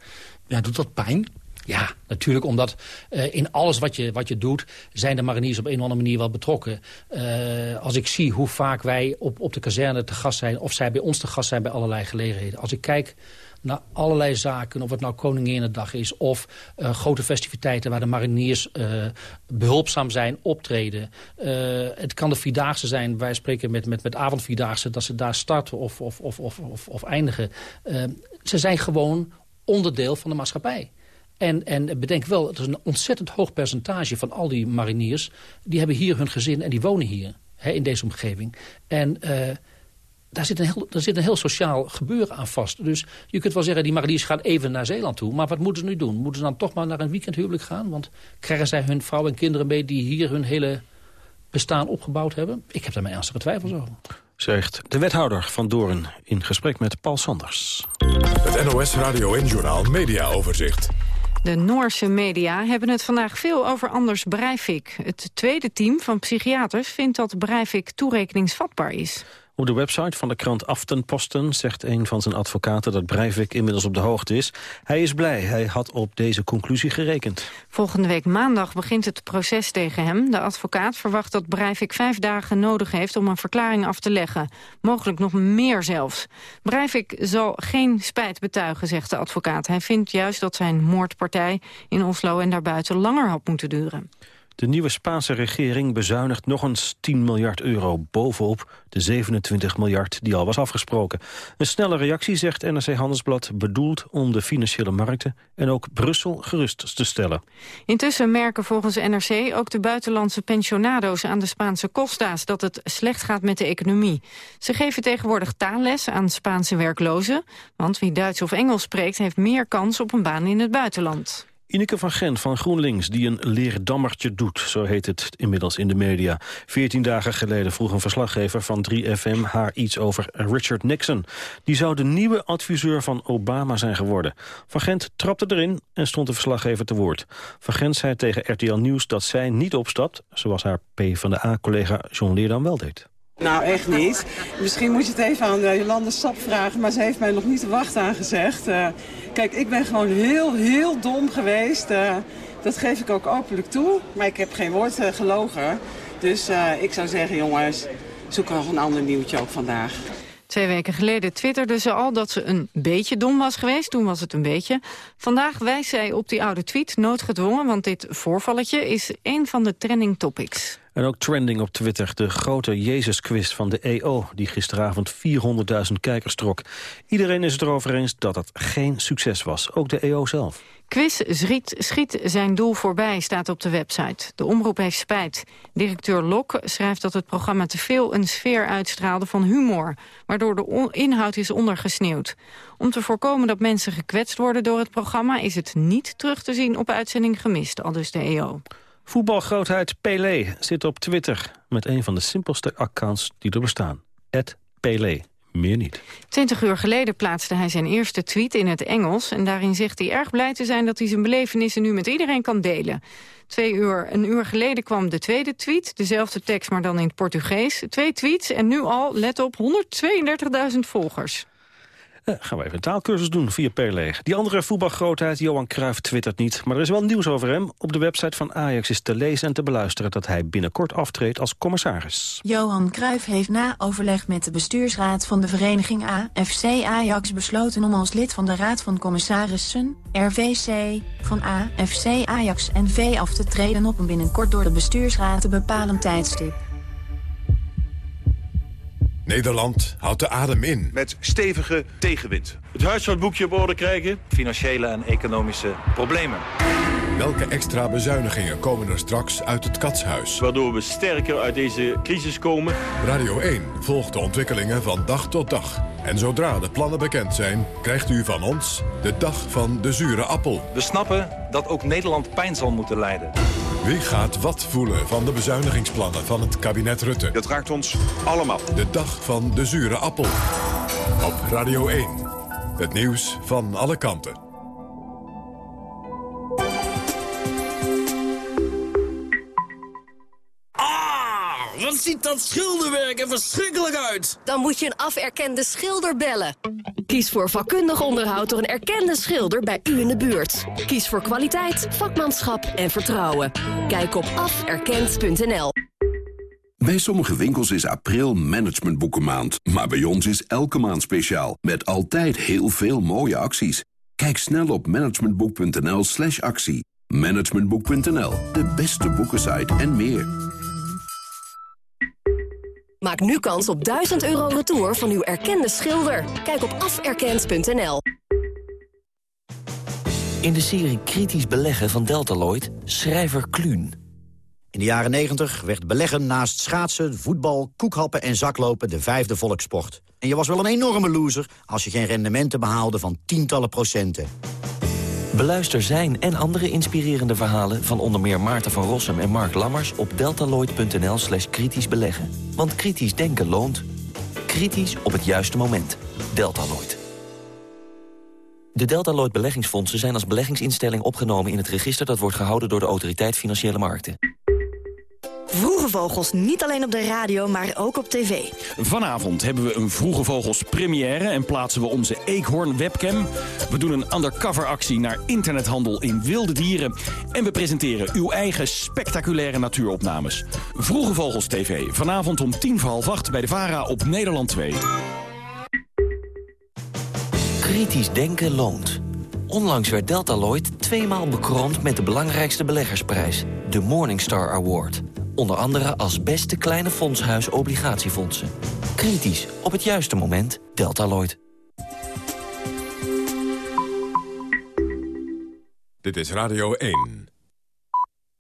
Ja, doet dat pijn? Ja, natuurlijk, omdat uh, in alles wat je, wat je doet... zijn de mariniers op een of andere manier wel betrokken. Uh, als ik zie hoe vaak wij op, op de kazerne te gast zijn... of zij bij ons te gast zijn bij allerlei gelegenheden. Als ik kijk naar allerlei zaken. Of het nou Koninginnedag is of uh, grote festiviteiten... waar de mariniers behulpzaam zijn, optreden. Het kan de Vierdaagse zijn. Wij spreken met, met, met avondvierdaagse dat ze daar starten of, of, of, of, of, of eindigen. ze zijn gewoon onderdeel van de maatschappij. En, en bedenk wel, het is een ontzettend hoog percentage van al die mariniers... die hebben hier hun gezin en die wonen hier, hè, in deze omgeving. En daar zit, een heel, daar zit een heel sociaal gebeuren aan vast. Dus je kunt wel zeggen, die mariniers gaan even naar Zeeland toe. Maar wat moeten ze nu doen? Moeten ze dan toch maar naar een weekendhuwelijk gaan? Want krijgen zij hun vrouw en kinderen mee die hier hun hele bestaan opgebouwd hebben? Ik heb daar mijn ernstige twijfels over. Zegt de wethouder van Doorn in gesprek met Paul Sanders. Het NOS Radio en Journaal Media Overzicht. De Noorse media hebben het vandaag veel over Anders Breivik. Het tweede team van psychiaters vindt dat Breivik toerekeningsvatbaar is. Op de website van de krant Aftenposten zegt een van zijn advocaten dat Breivik inmiddels op de hoogte is. Hij is blij, hij had op deze conclusie gerekend. Volgende week maandag begint het proces tegen hem. De advocaat verwacht dat Breivik vijf dagen nodig heeft om een verklaring af te leggen. Mogelijk nog meer zelfs. Breivik zal geen spijt betuigen, zegt de advocaat. Hij vindt juist dat zijn moordpartij in Oslo en daarbuiten langer had moeten duren. De nieuwe Spaanse regering bezuinigt nog eens 10 miljard euro bovenop de 27 miljard die al was afgesproken. Een snelle reactie, zegt NRC Handelsblad, bedoeld om de financiële markten en ook Brussel gerust te stellen. Intussen merken volgens NRC ook de buitenlandse pensionado's aan de Spaanse costa's dat het slecht gaat met de economie. Ze geven tegenwoordig taalles aan Spaanse werklozen, want wie Duits of Engels spreekt heeft meer kans op een baan in het buitenland. Ineke van Gent van GroenLinks, die een leerdammertje doet, zo heet het inmiddels in de media. Veertien dagen geleden vroeg een verslaggever van 3FM haar iets over Richard Nixon. Die zou de nieuwe adviseur van Obama zijn geworden. Van Gent trapte erin en stond de verslaggever te woord. Van Gent zei tegen RTL Nieuws dat zij niet opstapt, zoals haar PvdA-collega John Leerdam wel deed. Nou, echt niet. Misschien moet je het even aan Jolande Sap vragen, maar ze heeft mij nog niet te wachten aangezegd. Uh, kijk, ik ben gewoon heel, heel dom geweest. Uh, dat geef ik ook openlijk toe, maar ik heb geen woord gelogen. Dus ik zou zeggen, jongens, zoek nog een ander nieuwtje ook vandaag. Twee weken geleden twitterde ze al dat ze een beetje dom was geweest. Toen was het een beetje. Vandaag wijst zij op die oude tweet, noodgedwongen... want dit voorvalletje is een van de trending topics. En ook trending op Twitter, de grote Jezus-quiz van de EO... die gisteravond 400.000 kijkers trok. Iedereen is het erover eens dat het geen succes was, ook de EO zelf. Quiz schiet, schiet zijn doel voorbij, staat op de website. De omroep heeft spijt. Directeur Lok schrijft dat het programma te veel een sfeer uitstraalde van humor... waardoor de inhoud is ondergesneeuwd. Om te voorkomen dat mensen gekwetst worden door het programma... is het niet terug te zien op uitzending gemist, aldus de EO. Voetbalgrootheid Pelé zit op Twitter met een van de simpelste accounts die er bestaan. Pelé. Meer niet. Twintig uur geleden plaatste hij zijn eerste tweet in het Engels... en daarin zegt hij erg blij te zijn dat hij zijn belevenissen nu met iedereen kan delen. Twee uur, een uur geleden kwam de tweede tweet, dezelfde tekst maar dan in het Portugees. Twee tweets en nu al, let op, 132.000 volgers. Eh, gaan we even een taalkursus doen via Perleeg. Die andere voetbalgrootheid, Johan Cruijff, twittert niet. Maar er is wel nieuws over hem. Op de website van Ajax is te lezen en te beluisteren... dat hij binnenkort aftreedt als commissaris. Johan Cruijff heeft na overleg met de bestuursraad van de vereniging AFC Ajax... besloten om als lid van de Raad van Commissarissen, RVC, van AFC Ajax en V af te treden... op een binnenkort door de bestuursraad te bepalen tijdstip. Nederland houdt de adem in. Met stevige tegenwind. Het huishoudboekje op orde krijgen. Financiële en economische problemen. Welke extra bezuinigingen komen er straks uit het katshuis? Waardoor we sterker uit deze crisis komen. Radio 1 volgt de ontwikkelingen van dag tot dag. En zodra de plannen bekend zijn, krijgt u van ons de dag van de zure appel. We snappen dat ook Nederland pijn zal moeten lijden. Wie gaat wat voelen van de bezuinigingsplannen van het kabinet Rutte? Dat raakt ons allemaal. De dag van de zure appel. Op Radio 1. Het nieuws van alle kanten. Wat ziet dat schilderwerk er verschrikkelijk uit! Dan moet je een aferkende schilder bellen. Kies voor vakkundig onderhoud door een erkende schilder bij u in de buurt. Kies voor kwaliteit, vakmanschap en vertrouwen. Kijk op aferkend.nl. Bij sommige winkels is april managementboekenmaand. Maar bij ons is elke maand speciaal. Met altijd heel veel mooie acties. Kijk snel op managementboek.nl slash actie. Managementboek.nl, de beste boekensite en meer. Maak nu kans op 1000 euro retour van uw erkende schilder. Kijk op aferkend.nl. In de serie Kritisch Beleggen van Deltaloid, schrijver Kluun. In de jaren 90 werd beleggen naast schaatsen, voetbal, koekhappen en zaklopen de vijfde volkssport. En je was wel een enorme loser als je geen rendementen behaalde van tientallen procenten. Beluister zijn en andere inspirerende verhalen van onder meer Maarten van Rossum en Mark Lammers op deltaloid.nl slash kritisch beleggen. Want kritisch denken loont. Kritisch op het juiste moment. Deltaloid. De Deltaloid beleggingsfondsen zijn als beleggingsinstelling opgenomen in het register dat wordt gehouden door de Autoriteit Financiële Markten. Vroege Vogels, niet alleen op de radio, maar ook op tv. Vanavond hebben we een Vroege Vogels première en plaatsen we onze Eekhoorn webcam. We doen een undercover actie naar internethandel in wilde dieren. En we presenteren uw eigen spectaculaire natuuropnames. Vroege Vogels TV, vanavond om tien voor half acht bij de VARA op Nederland 2. Kritisch denken loont. Onlangs werd Deltaloid tweemaal bekroond met de belangrijkste beleggersprijs, de Morningstar Award. Onder andere als beste kleine fondshuis obligatiefondsen. Kritisch, op het juiste moment, Deltaloid. Dit is Radio 1.